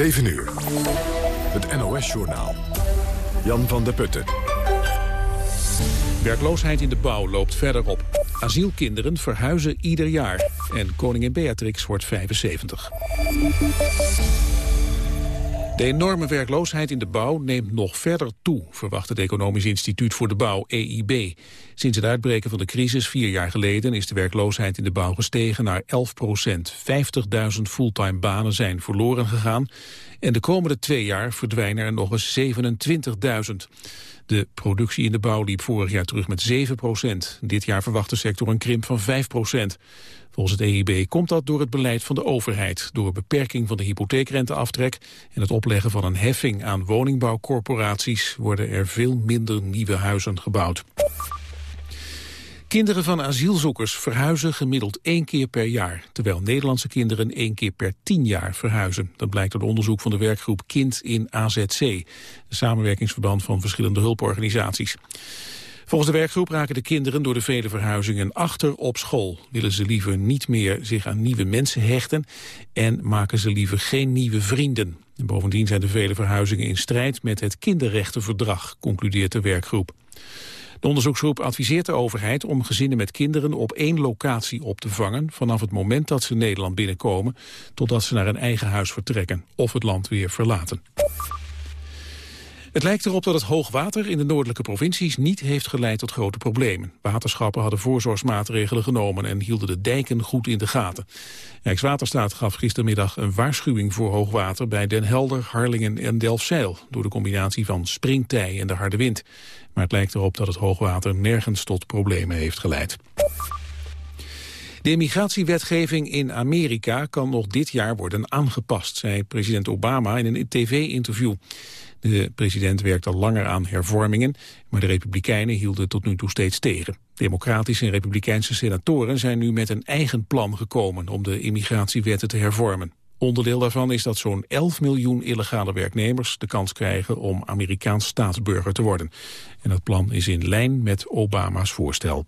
7 uur. Het NOS-journaal. Jan van der Putten. Werkloosheid in de bouw loopt verder op. Asielkinderen verhuizen ieder jaar. En koningin Beatrix wordt 75. De enorme werkloosheid in de bouw neemt nog verder toe, verwacht het Economisch Instituut voor de Bouw, EIB. Sinds het uitbreken van de crisis vier jaar geleden is de werkloosheid in de bouw gestegen naar 11 procent. 50.000 fulltime banen zijn verloren gegaan en de komende twee jaar verdwijnen er nog eens 27.000. De productie in de bouw liep vorig jaar terug met 7 procent. Dit jaar verwacht de sector een krimp van 5 procent. Volgens het EIB komt dat door het beleid van de overheid, door beperking van de hypotheekrenteaftrek en het opleggen van een heffing aan woningbouwcorporaties worden er veel minder nieuwe huizen gebouwd. Kinderen van asielzoekers verhuizen gemiddeld één keer per jaar, terwijl Nederlandse kinderen één keer per tien jaar verhuizen. Dat blijkt uit onderzoek van de werkgroep Kind in AZC, samenwerkingsverband van verschillende hulporganisaties. Volgens de werkgroep raken de kinderen door de vele verhuizingen achter op school. Willen ze liever niet meer zich aan nieuwe mensen hechten en maken ze liever geen nieuwe vrienden. En bovendien zijn de vele verhuizingen in strijd met het kinderrechtenverdrag, concludeert de werkgroep. De onderzoeksgroep adviseert de overheid om gezinnen met kinderen op één locatie op te vangen vanaf het moment dat ze Nederland binnenkomen totdat ze naar een eigen huis vertrekken of het land weer verlaten. Het lijkt erop dat het hoogwater in de noordelijke provincies niet heeft geleid tot grote problemen. Waterschappen hadden voorzorgsmaatregelen genomen en hielden de dijken goed in de gaten. Rijkswaterstaat gaf gistermiddag een waarschuwing voor hoogwater bij Den Helder, Harlingen en Delfzijl door de combinatie van springtij en de harde wind. Maar het lijkt erop dat het hoogwater nergens tot problemen heeft geleid. De immigratiewetgeving in Amerika kan nog dit jaar worden aangepast, zei president Obama in een tv-interview. De president werkt al langer aan hervormingen, maar de Republikeinen hielden tot nu toe steeds tegen. Democratische en Republikeinse senatoren zijn nu met een eigen plan gekomen om de immigratiewetten te hervormen. Onderdeel daarvan is dat zo'n 11 miljoen illegale werknemers de kans krijgen om Amerikaans staatsburger te worden. En dat plan is in lijn met Obama's voorstel.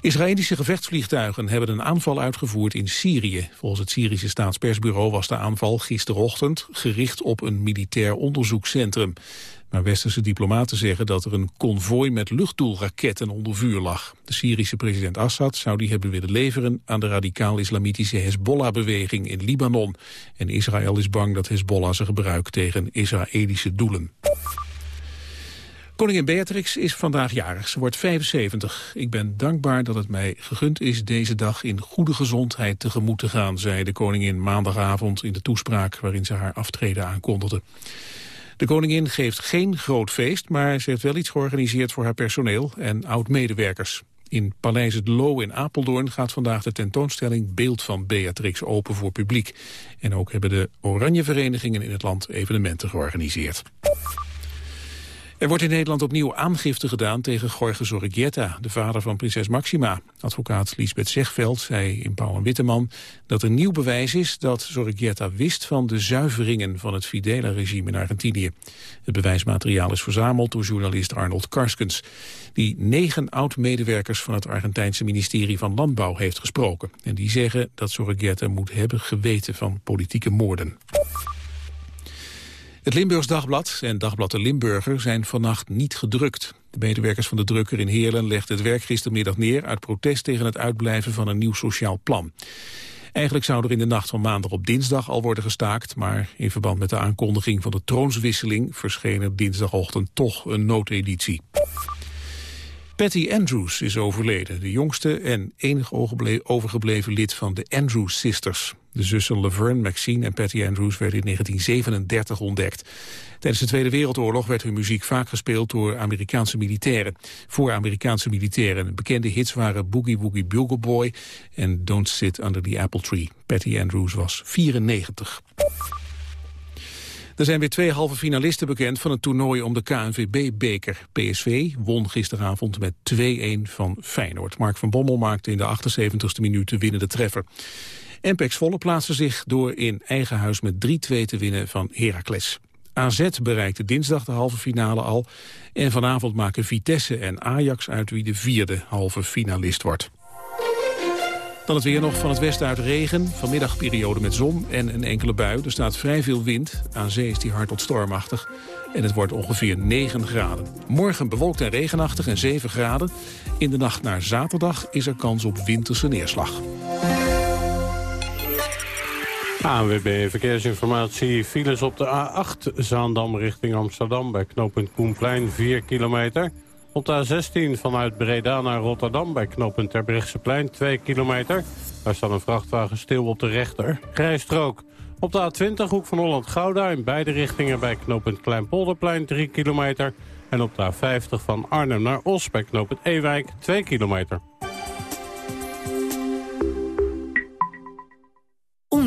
Israëlische gevechtsvliegtuigen hebben een aanval uitgevoerd in Syrië. Volgens het Syrische staatspersbureau was de aanval gisterochtend gericht op een militair onderzoekscentrum. Maar westerse diplomaten zeggen dat er een konvooi met luchtdoelraketten onder vuur lag. De Syrische president Assad zou die hebben willen leveren aan de radicaal-islamitische Hezbollah-beweging in Libanon. En Israël is bang dat Hezbollah ze gebruikt tegen Israëlische doelen. Koningin Beatrix is vandaag jarig. Ze wordt 75. Ik ben dankbaar dat het mij gegund is deze dag in goede gezondheid tegemoet te gaan, zei de koningin maandagavond in de toespraak waarin ze haar aftreden aankondigde. De koningin geeft geen groot feest, maar ze heeft wel iets georganiseerd voor haar personeel en oud-medewerkers. In Paleis het Loo in Apeldoorn gaat vandaag de tentoonstelling Beeld van Beatrix open voor publiek. En ook hebben de oranje verenigingen in het land evenementen georganiseerd. Er wordt in Nederland opnieuw aangifte gedaan tegen Jorge Zorrigueta, de vader van prinses Maxima. Advocaat Lisbeth Zegveld zei in Pauw en Witteman dat er nieuw bewijs is dat Zorrigueta wist van de zuiveringen van het Fidela-regime in Argentinië. Het bewijsmateriaal is verzameld door journalist Arnold Karskens, die negen oud-medewerkers van het Argentijnse ministerie van Landbouw heeft gesproken. En die zeggen dat Zorrigueta moet hebben geweten van politieke moorden. Het Limburgs Dagblad en Dagblad de Limburger zijn vannacht niet gedrukt. De medewerkers van de drukker in Heerlen legden het werk gistermiddag neer... uit protest tegen het uitblijven van een nieuw sociaal plan. Eigenlijk zou er in de nacht van maandag op dinsdag al worden gestaakt... maar in verband met de aankondiging van de troonswisseling... verscheen er dinsdagochtend toch een noodeditie. Patty Andrews is overleden, de jongste en enig overgebleven lid van de Andrews Sisters. De zussen Laverne, Maxine en Patty Andrews werden in 1937 ontdekt. Tijdens de Tweede Wereldoorlog werd hun muziek vaak gespeeld door Amerikaanse militairen. Voor Amerikaanse militairen. Bekende hits waren Boogie Woogie Bugle Boy en Don't Sit Under the Apple Tree. Patty Andrews was 94. Er zijn weer twee halve finalisten bekend van het toernooi om de KNVB-beker. PSV won gisteravond met 2-1 van Feyenoord. Mark van Bommel maakte in de 78e minuut de winnende treffer. En Volle plaatste zich door in eigen huis met 3-2 te winnen van Heracles. AZ bereikte dinsdag de halve finale al. En vanavond maken Vitesse en Ajax uit wie de vierde halve finalist wordt. Dan het weer nog van het westen uit regen. Vanmiddag periode met zon en een enkele bui. Er staat vrij veel wind. Aan zee is die hard tot stormachtig. En het wordt ongeveer 9 graden. Morgen bewolkt en regenachtig en 7 graden. In de nacht naar zaterdag is er kans op winterse neerslag. ANWB Verkeersinformatie. Files op de A8 Zaandam richting Amsterdam bij knooppunt Koenplein 4 kilometer. Op de A16 vanuit Breda naar Rotterdam bij knooppunt Terbrechtseplein 2 kilometer. Daar staat een vrachtwagen stil op de rechter. Rijstrook. Op de A20 hoek van Holland-Gouda in beide richtingen bij knooppunt Kleinpolderplein 3 kilometer. En op de A50 van Arnhem naar Os bij knooppunt Ewijk 2 kilometer.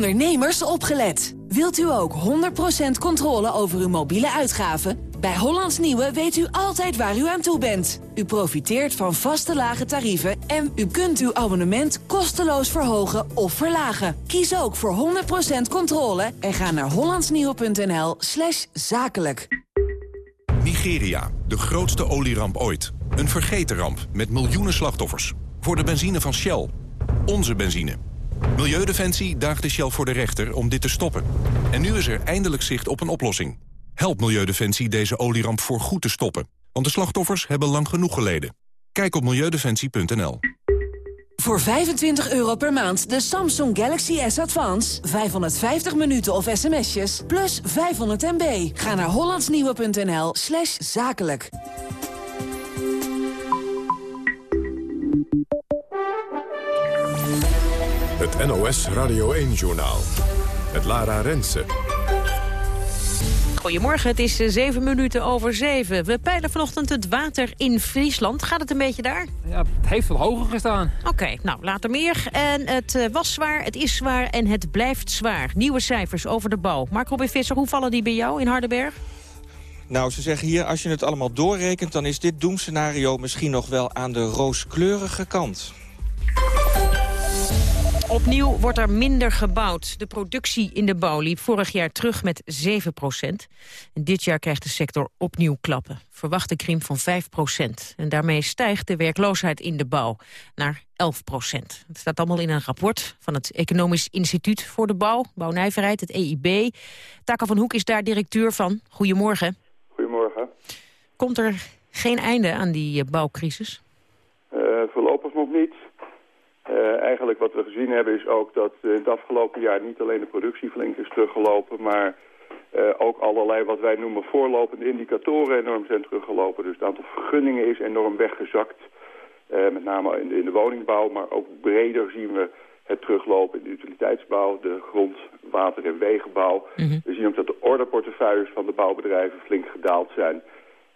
Ondernemers opgelet. Wilt u ook 100% controle over uw mobiele uitgaven? Bij Hollands Nieuwe weet u altijd waar u aan toe bent. U profiteert van vaste lage tarieven en u kunt uw abonnement kosteloos verhogen of verlagen. Kies ook voor 100% controle en ga naar hollandsnieuwe.nl slash zakelijk. Nigeria, de grootste olieramp ooit. Een vergeten ramp met miljoenen slachtoffers. Voor de benzine van Shell. Onze benzine. Milieudefensie daagde Shell voor de rechter om dit te stoppen. En nu is er eindelijk zicht op een oplossing. Help Milieudefensie deze olieramp voor goed te stoppen. Want de slachtoffers hebben lang genoeg geleden. Kijk op milieudefensie.nl. Voor 25 euro per maand de Samsung Galaxy S Advance. 550 minuten of sms'jes, plus 500 MB. Ga naar hollandsnieuwe.nl slash zakelijk. Het NOS Radio 1-journaal. Het Lara Rensen. Goedemorgen, het is eh, zeven minuten over zeven. We peilen vanochtend het water in Friesland. Gaat het een beetje daar? Ja, het heeft wel hoger gestaan. Oké, nou, later meer. En het eh, was zwaar, het is zwaar en het blijft zwaar. Nieuwe cijfers over de bouw. Mark Robin Visser, hoe vallen die bij jou in Hardenberg? Nou, ze zeggen hier, als je het allemaal doorrekent... dan is dit doemscenario misschien nog wel aan de rooskleurige kant. Opnieuw wordt er minder gebouwd. De productie in de bouw liep vorig jaar terug met 7 procent. En dit jaar krijgt de sector opnieuw klappen. Verwachte krimp van 5 procent. En daarmee stijgt de werkloosheid in de bouw naar 11 procent. Het staat allemaal in een rapport van het Economisch Instituut voor de Bouw, Bouwnijverheid, het EIB. Taka van Hoek is daar directeur van. Goedemorgen. Goedemorgen. Komt er geen einde aan die eh, bouwcrisis? Uh, voorlopig nog niet. Uh, eigenlijk wat we gezien hebben is ook dat in het afgelopen jaar niet alleen de productie flink is teruggelopen, maar uh, ook allerlei wat wij noemen voorlopende indicatoren enorm zijn teruggelopen. Dus het aantal vergunningen is enorm weggezakt, met name in de, in de, woningbouw, maar ook breder zien we het teruglopen in de utiliteitsbouw, de grond, water- en wegenbouw. Mm -hmm. We zien ook dat de orderportefeuilles van de bouwbedrijven flink gedaald zijn.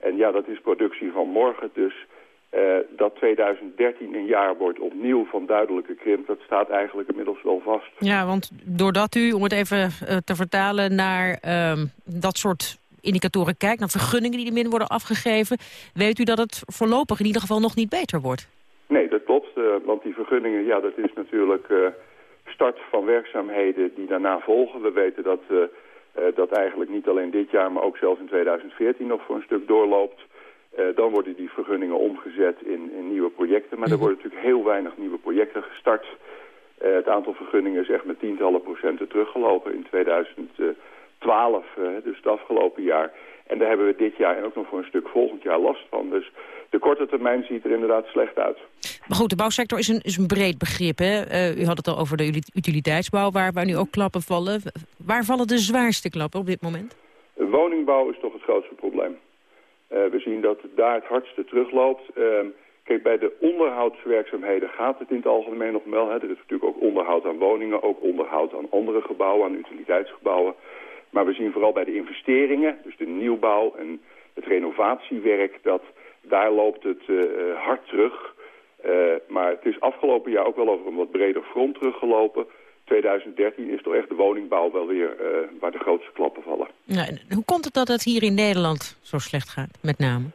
En ja, dat is productie van morgen, dus... Uh, dat 2013 een jaar wordt opnieuw van duidelijke krimp, dat staat eigenlijk inmiddels wel vast. Ja, want doordat u, om het even uh, te vertalen naar uh, dat soort indicatoren kijkt, naar vergunningen die er min worden afgegeven, weet u dat het voorlopig in ieder geval nog niet beter wordt? Nee, dat klopt, uh, want die vergunningen, ja, dat is natuurlijk start van werkzaamheden die daarna volgen. We weten dat dat eigenlijk niet alleen dit jaar, maar ook zelfs in 2014 nog voor een stuk doorloopt. Uh, dan worden die vergunningen omgezet in, in nieuwe projecten. Maar er worden natuurlijk heel weinig nieuwe projecten gestart. Uh, het aantal vergunningen is echt met tientallen procenten teruggelopen in 2012, uh, dus het afgelopen jaar. En daar hebben we dit jaar en ook nog voor een stuk volgend jaar last van. Dus de korte termijn ziet er inderdaad slecht uit. Maar goed, de bouwsector is een, is een breed begrip. Hè? u had het al over de utiliteitsbouw, waar, waar nu ook klappen vallen. Waar vallen de zwaarste klappen op dit moment? Woningbouw is toch het grootste probleem. Uh, we zien dat daar het hardste terugloopt. Uh, kijk, bij de onderhoudswerkzaamheden gaat het in het algemeen nog wel. Hè. Er is natuurlijk ook onderhoud aan woningen, ook onderhoud aan andere gebouwen, aan utiliteitsgebouwen. Maar we zien vooral bij de investeringen, dus de nieuwbouw en het renovatiewerk, dat daar loopt het uh, hard terug. maar het is afgelopen jaar ook wel over een wat breder front teruggelopen. 2013 is toch echt de woningbouw wel weer uh, waar de grootste klappen vallen. Ja, hoe komt het dat het hier in Nederland zo slecht gaat, met name?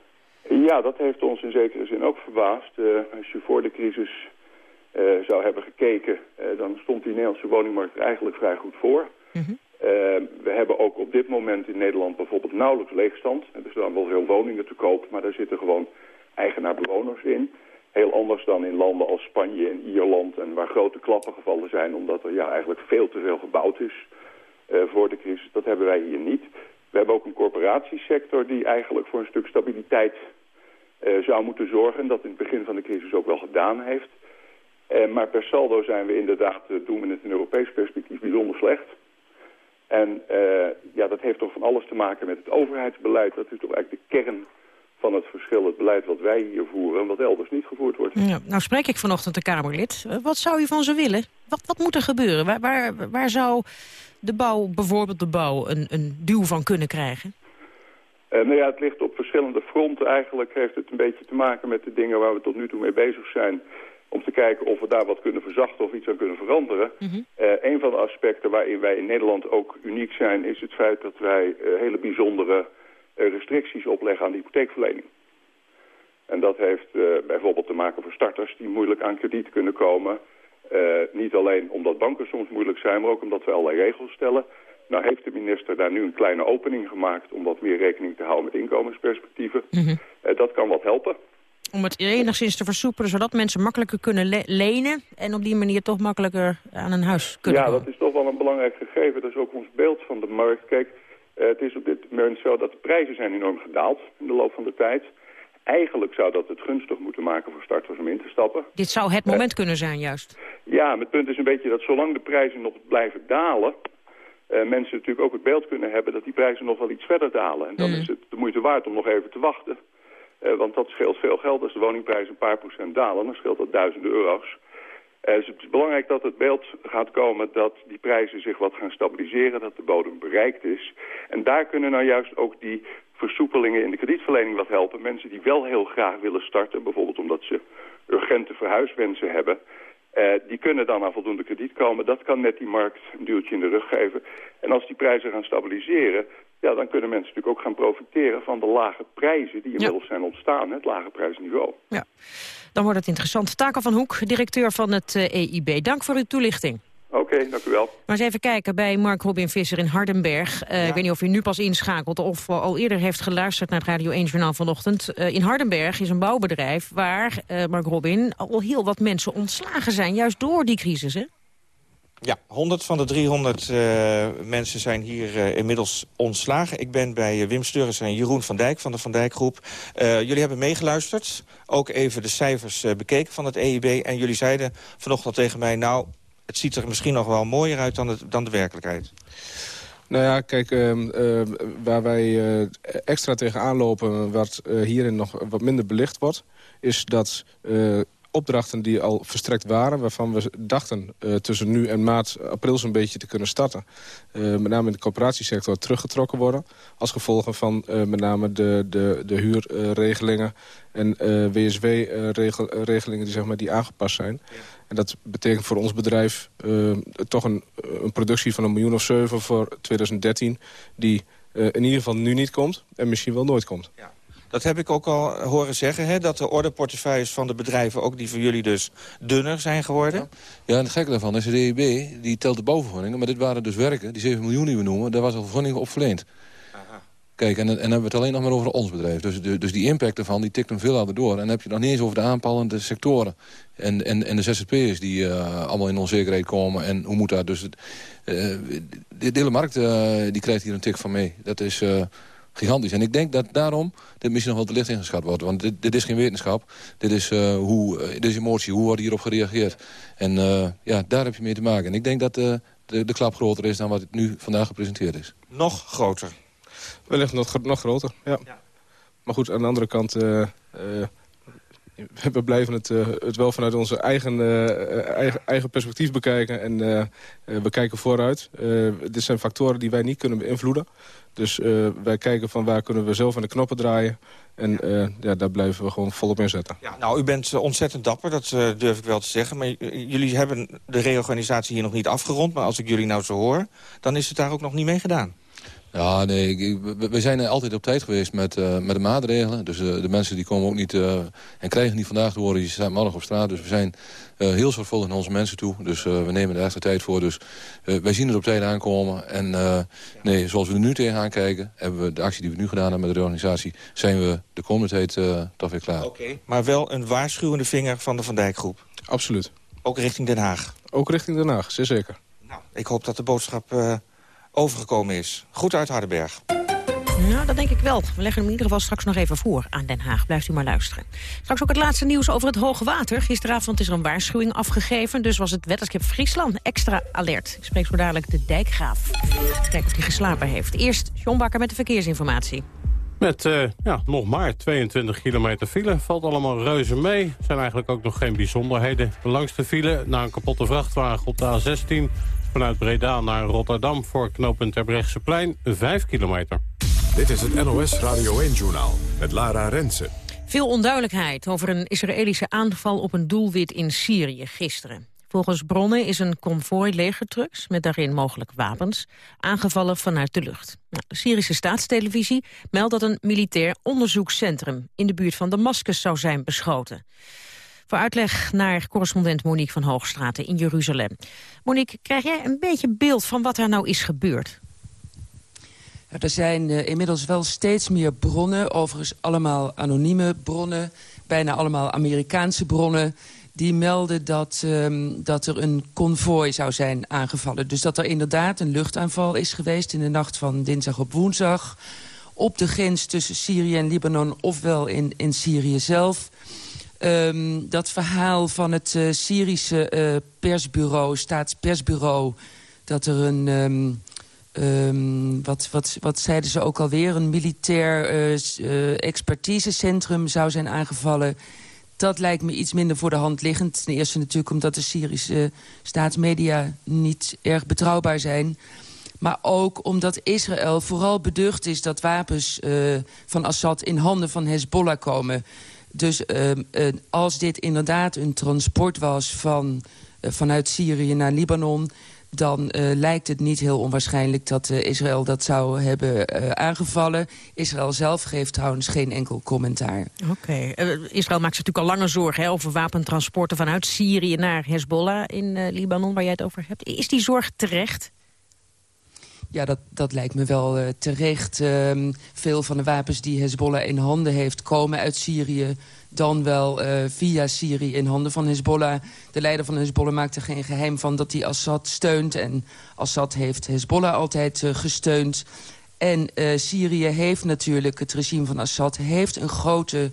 Ja, dat heeft ons in zekere zin ook verbaasd. Uh, als je voor de crisis uh, zou hebben gekeken, dan stond die Nederlandse woningmarkt er eigenlijk vrij goed voor. Mm -hmm. we hebben ook op dit moment in Nederland bijvoorbeeld nauwelijks leegstand. Er staan wel veel woningen te koop, maar daar zitten gewoon eigenaar-bewoners in. Heel anders dan in landen als Spanje en Ierland en waar grote klappen gevallen zijn... omdat er ja, eigenlijk veel te veel gebouwd is voor de crisis. Dat hebben wij hier niet. We hebben ook een corporatiesector die eigenlijk voor een stuk stabiliteit zou moeten zorgen. En dat in het begin van de crisis ook wel gedaan heeft. maar per saldo zijn we inderdaad, doen we het in Europees perspectief, bijzonder slecht. En ja, dat heeft toch van alles te maken met het overheidsbeleid. Dat is toch eigenlijk de kern van het verschil, het beleid wat wij hier voeren... en wat elders niet gevoerd wordt. Ja, nou spreek ik vanochtend een Kamerlid. Wat zou u van ze willen? Wat, wat moet er gebeuren? Waar, waar, waar zou de bouw, bijvoorbeeld de bouw, een, een duw van kunnen krijgen? Uh, nou ja, het ligt op verschillende fronten. Eigenlijk heeft het een beetje te maken met de dingen waar we tot nu toe mee bezig zijn. Om te kijken of we daar wat kunnen verzachten of iets aan kunnen veranderen. Mm een van de aspecten waarin wij in Nederland ook uniek zijn... is het feit dat wij uh, hele bijzondere restricties opleggen aan de hypotheekverlening. En dat heeft uh, bijvoorbeeld te maken voor starters die moeilijk aan krediet kunnen komen. Uh, niet alleen omdat banken soms moeilijk zijn, maar ook omdat we allerlei regels stellen. Nou heeft de minister daar nu een kleine opening gemaakt om wat meer rekening te houden met inkomensperspectieven. Mm -hmm. dat kan wat helpen. Om het enigszins te versoepelen, zodat mensen makkelijker kunnen le lenen... en op die manier toch makkelijker aan een huis kunnen ja, komen. Ja, dat is toch wel een belangrijk gegeven. Dat is ook ons beeld van de markt. Kijk, uh, het is op dit moment zo dat de prijzen zijn enorm gedaald in de loop van de tijd. Eigenlijk zou dat het gunstig moeten maken voor starters om in te stappen. Dit zou het moment uh, kunnen zijn, juist. Ja, maar het punt is een beetje dat zolang de prijzen nog blijven dalen... Uh, mensen natuurlijk ook het beeld kunnen hebben dat die prijzen nog wel iets verder dalen. En dan mm. is het de moeite waard om nog even te wachten. want dat scheelt veel geld. Als de woningprijzen een paar procent dalen, dan scheelt dat duizenden euro's. Dus het is belangrijk dat het beeld gaat komen dat die prijzen zich wat gaan stabiliseren, dat de bodem bereikt is. En daar kunnen nou juist ook die versoepelingen in de kredietverlening wat helpen. Mensen die wel heel graag willen starten, bijvoorbeeld omdat ze urgente verhuiswensen hebben, uh, die kunnen dan aan voldoende krediet komen. Dat kan net die markt een duwtje in de rug geven. En als die prijzen gaan stabiliseren, ja, dan kunnen mensen natuurlijk ook gaan profiteren van de lage prijzen die inmiddels ja. zijn ontstaan, het lage prijsniveau. Ja, dan wordt het interessant. Taken van Hoek, directeur van het EIB. Dank voor uw toelichting. Oké, okay, dank u wel. Maar eens even kijken bij Mark Robin Visser in Hardenberg. Uh, ja. Ik weet niet of u nu pas inschakelt of al eerder heeft geluisterd naar het Radio 1 Journaal vanochtend. Uh, in Hardenberg is een bouwbedrijf waar, uh, Mark Robin, al heel wat mensen ontslagen zijn. Juist door die crisis, hè? Ja, 100 van de 300 uh, mensen zijn hier uh, inmiddels ontslagen. Ik ben bij uh, Wim Steurens en Jeroen van Dijk van de Van Dijk Groep. jullie hebben meegeluisterd, ook even de cijfers bekeken van het EIB... en jullie zeiden vanochtend tegen mij... nou, het ziet er misschien nog wel mooier uit dan, dan de werkelijkheid. Nou ja, kijk, uh, uh, waar wij extra tegenaan lopen... wat hierin nog wat minder belicht wordt... is dat opdrachten die al verstrekt waren... waarvan we dachten uh, tussen nu en maart, april zo'n beetje te kunnen starten... Uh, met name in de coöperatiesector teruggetrokken worden... als gevolg van uh, met name de, de, de huurregelingen en WSW-regelingen die, zeg maar, die aangepast zijn. Ja. En dat betekent voor ons bedrijf toch een, een productie van een miljoen of zeven voor 2013... die in ieder geval nu niet komt en misschien wel nooit komt. Ja. Dat heb ik ook al horen zeggen, hè, dat de ordeportefeuilles van de bedrijven... ook die voor jullie dus dunner zijn geworden. Ja, en het gekke daarvan is de DEB, die telt de bouwvergunningen... maar dit waren dus werken, die 7 miljoen die we noemen... daar was al vergunningen op verleend. Aha. Kijk, en, en dan hebben we het alleen nog maar over ons bedrijf. Dus, de, dus die impact ervan, die tikt hem veel harder door. En dan heb je het nog niet eens over de aanpalende sectoren. En, en, en de ZZP'ers die uh, allemaal in onzekerheid komen. En hoe moet dat? Dus het, uh, de, de hele markt uh, die krijgt hier een tik van mee. Dat is gigantisch. En ik denk dat daarom dit misschien nog wel te licht ingeschat wordt. Want dit, dit is geen wetenschap. Dit is, uh, hoe, uh, dit is emotie. Hoe wordt hierop gereageerd? En uh, ja, daar heb je mee te maken. En ik denk dat de, de klap groter is dan wat nu vandaag gepresenteerd is. Nog groter? Wellicht nog, nog groter, ja. ja. Maar goed, aan de andere kant we blijven het, uh, het wel vanuit onze eigen, uh, eigen, eigen, perspectief bekijken. En uh, we kijken vooruit. dit zijn factoren die wij niet kunnen beïnvloeden. Dus wij kijken van waar kunnen we zelf aan de knoppen draaien. En ja, daar blijven we gewoon volop inzetten. Ja, nou, u bent ontzettend dapper, dat durf ik wel te zeggen. Maar jullie hebben de reorganisatie hier nog niet afgerond. Maar als ik jullie nou zo hoor, dan is het daar ook nog niet mee gedaan. Ja, nee, we, zijn altijd op tijd geweest met, uh, met de maatregelen. Dus uh, de mensen die komen ook niet uh, en krijgen niet vandaag te horen, die staan morgen op straat. Dus we zijn heel zorgvuldig naar onze mensen toe. Dus we nemen er echt de tijd voor. Dus wij zien het op tijd aankomen. En nee, zoals we er nu tegenaan kijken, hebben we de actie die we nu gedaan hebben met de reorganisatie, zijn we de komende tijd toch weer klaar. Oké, maar wel een waarschuwende vinger van de Van Dijk groep? Absoluut. Ook richting Den Haag? Ook richting Den Haag, zeer zeker. Nou, ik hoop dat de boodschap overgekomen is. Goed uit Hardenberg. Nou, dat denk ik wel. We leggen hem in ieder geval straks nog even voor aan Den Haag. Blijft u maar luisteren. Straks ook het laatste nieuws over het hoge water. Gisteravond is er een waarschuwing afgegeven. Dus was het wetenschap Friesland extra alert. Ik spreek zo dadelijk de dijkgraaf. Kijk of hij geslapen heeft. Eerst John Bakker met de verkeersinformatie. Met uh, ja, nog maar 22 kilometer file. Valt allemaal reuze mee. Er zijn eigenlijk ook nog geen bijzonderheden. De langste file na een kapotte vrachtwagen op de A16... vanuit Breda naar Rotterdam voor knooppunt Terbrechtseplein 5 kilometer. Dit is het NOS Radio 1-journaal met Lara Rensen. Veel onduidelijkheid over een Israëlische aanval op een doelwit in Syrië gisteren. Volgens bronnen is een konvooi legertrucks met daarin mogelijk wapens aangevallen vanuit de lucht. Nou, de Syrische staatstelevisie meldt dat een militair onderzoekscentrum in de buurt van Damascus zou zijn beschoten. Voor uitleg naar correspondent Monique van Hoogstraten in Jeruzalem. Monique, krijg jij een beetje beeld van wat er nou is gebeurd? Er zijn uh, inmiddels wel steeds meer bronnen, overigens allemaal anonieme bronnen... bijna allemaal Amerikaanse bronnen die melden dat, um, dat er een konvooi zou zijn aangevallen. Dus dat er inderdaad een luchtaanval is geweest in de nacht van dinsdag op woensdag... op de grens tussen Syrië en Libanon, ofwel in, in Syrië zelf... Um, dat verhaal van het uh, Syrische uh, persbureau, staatspersbureau... dat er een... Um, Um, wat, wat, wat zeiden ze ook alweer? Een militair uh, expertisecentrum zou zijn aangevallen. Dat lijkt me iets minder voor de hand liggend. Ten eerste natuurlijk omdat de Syrische staatsmedia niet erg betrouwbaar zijn. Maar ook omdat Israël vooral beducht is dat wapens van Assad in handen van Hezbollah komen. Dus uh, uh, als dit inderdaad een transport was van, vanuit Syrië naar Libanon dan uh, lijkt het niet heel onwaarschijnlijk dat Israël dat zou hebben aangevallen. Israël zelf geeft trouwens geen enkel commentaar. Oké. Israël maakt zich natuurlijk al langer zorgen hè, over wapentransporten vanuit Syrië naar Hezbollah in Libanon, waar jij het over hebt. Is die zorg terecht? Ja, dat, dat lijkt me wel uh, terecht. Uh, veel van de wapens die Hezbollah in handen heeft... komen uit Syrië, dan wel uh, via Syrië in handen van Hezbollah. De leider van Hezbollah maakt er geen geheim van dat hij Assad steunt. En Assad heeft Hezbollah altijd gesteund. En Syrië heeft natuurlijk, het regime van Assad... heeft een grote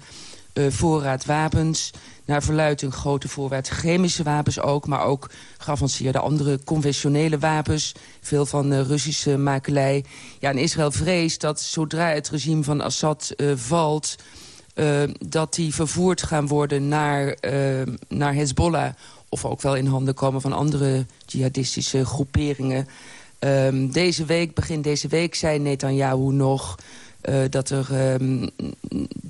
voorraad wapens naar verluidt een grote voorraad chemische wapens ook... maar ook geavanceerde andere conventionele wapens. Veel van uh, Russische makelij. Ja, en Israël vreest dat zodra het regime van Assad uh, valt... Uh, dat die vervoerd gaan worden naar, naar Hezbollah... of ook wel in handen komen van andere jihadistische groeperingen... Um, deze week, begin deze week, zei Netanyahu nog... Uh, dat er um,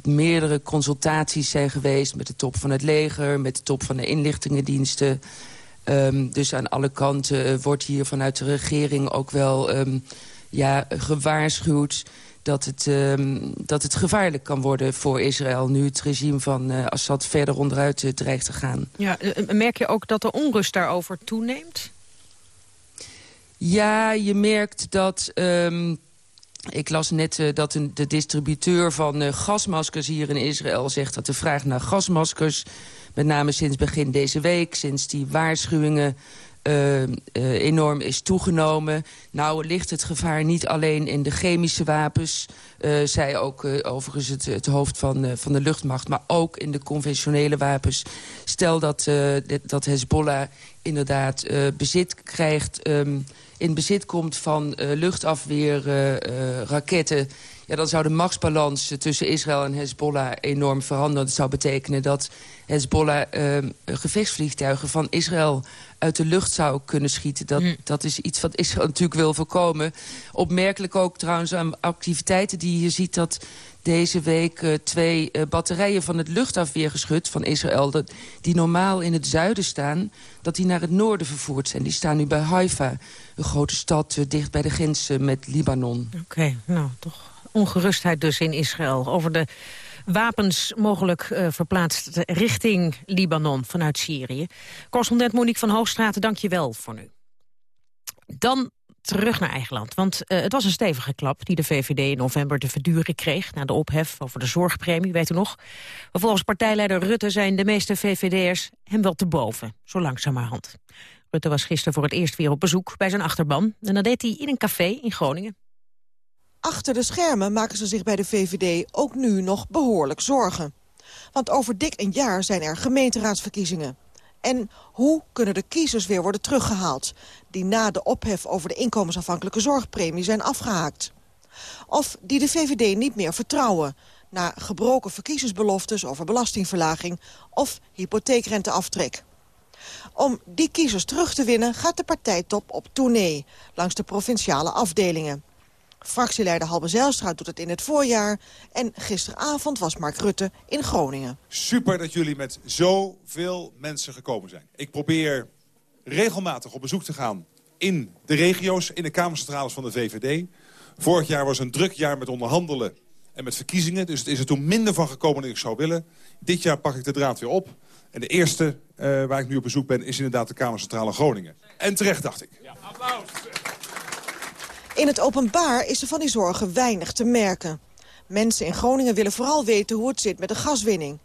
meerdere consultaties zijn geweest met de top van het leger... met de top van de inlichtingendiensten. Um, dus aan alle kanten uh, wordt hier vanuit de regering ook wel um, ja, gewaarschuwd... Dat het, dat het gevaarlijk kan worden voor Israël... nu het regime van uh, Assad verder onderuit dreigt te gaan. Ja, merk je ook dat de onrust daarover toeneemt? Ja, je merkt dat... Ik las net uh, dat een, de distributeur van uh, gasmaskers hier in Israël zegt... dat de vraag naar gasmaskers, met name sinds begin deze week... sinds die waarschuwingen uh, enorm is toegenomen. Nou ligt het gevaar niet alleen in de chemische wapens... zei ook overigens het, het, hoofd van, van de luchtmacht... maar ook in de conventionele wapens. Stel dat, dat Hezbollah inderdaad bezit krijgt... Um, in bezit komt van uh, luchtafweerraketten... Ja, dan zou de machtsbalans tussen Israël en Hezbollah enorm veranderen. Dat zou betekenen dat Hezbollah uh, gevechtsvliegtuigen van Israël uit de lucht zou kunnen schieten. Dat, hm. dat is iets wat Israël natuurlijk wil voorkomen. Opmerkelijk ook trouwens aan activiteiten die je ziet... dat deze week uh, twee uh, batterijen van het luchtafweergeschut van Israël... Dat, die normaal in het zuiden staan, dat die naar het noorden vervoerd zijn. Die staan nu bij Haifa, een grote stad uh, dicht bij de grens met Libanon. Oké, okay, nou, toch ongerustheid dus in Israël over de wapens mogelijk uh, verplaatst richting Libanon vanuit Syrië. Correspondent Monique van Hoogstraten, dank je wel voor nu. Dan terug naar eigen land. Want uh, het was een stevige klap die de VVD in november te verduren kreeg... na de ophef over de zorgpremie, weet u nog. Volgens partijleider Rutte zijn de meeste VVD'ers hem wel te boven. Zo langzamerhand. Rutte was gisteren voor het eerst weer op bezoek bij zijn achterban. En dat deed hij in een café in Groningen. Achter de schermen maken ze zich bij de VVD ook nu nog behoorlijk zorgen. Want over dik een jaar zijn er gemeenteraadsverkiezingen. En hoe kunnen de kiezers weer worden teruggehaald... die na de ophef over de inkomensafhankelijke zorgpremie zijn afgehaakt? Of die de VVD niet meer vertrouwen... na gebroken verkiezingsbeloftes over belastingverlaging... of hypotheekrenteaftrek? Om die kiezers terug te winnen gaat de partijtop op tournee... langs de provinciale afdelingen. Fractieleider Halbe Zijlstra doet het in het voorjaar. En gisteravond was Mark Rutte in Groningen. Super dat jullie met zoveel mensen gekomen zijn. Ik probeer regelmatig op bezoek te gaan in de regio's, in de kamercentrales van de VVD. Vorig jaar was een druk jaar met onderhandelen en met verkiezingen. Dus het is er toen minder van gekomen dan ik zou willen. Dit jaar pak ik de draad weer op. En de eerste uh, waar ik nu op bezoek ben is inderdaad de kamercentrale Groningen. En terecht dacht ik. Ja, applaus. In het openbaar is er van die zorgen weinig te merken. Mensen in Groningen willen vooral weten hoe het zit met de gaswinning.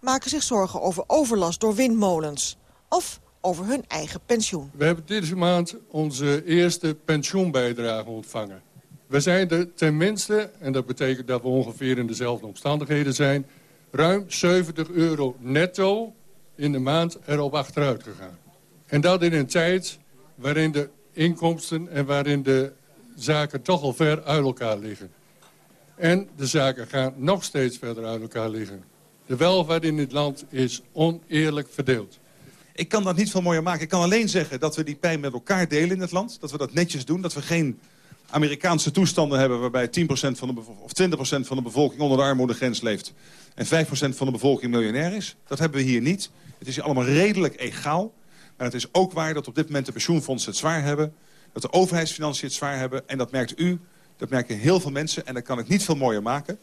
Maken zich zorgen over overlast door windmolens. Of over hun eigen pensioen. We hebben deze maand onze eerste pensioenbijdrage ontvangen. We zijn er tenminste, en dat betekent dat we ongeveer in dezelfde omstandigheden zijn... ruim 70 euro netto in de maand erop achteruit gegaan. En dat in een tijd waarin de inkomsten en waarin de zaken toch al ver uit elkaar liggen. En de zaken gaan nog steeds verder uit elkaar liggen. De welvaart in dit land is oneerlijk verdeeld. Ik kan dat niet veel mooier maken. Ik kan alleen zeggen dat we die pijn met elkaar delen in het land. Dat we dat netjes doen. Dat we geen Amerikaanse toestanden hebben... waarbij 10% van de of 20% van de bevolking onder de armoedegrens leeft... en 5% van de bevolking miljonair is. Dat hebben we hier niet. Het is hier allemaal redelijk egaal. Maar het is ook waar dat op dit moment de pensioenfondsen het zwaar hebben dat de overheidsfinanciën het zwaar hebben. En dat merkt u, dat merken heel veel mensen. En dat kan ik niet veel mooier maken.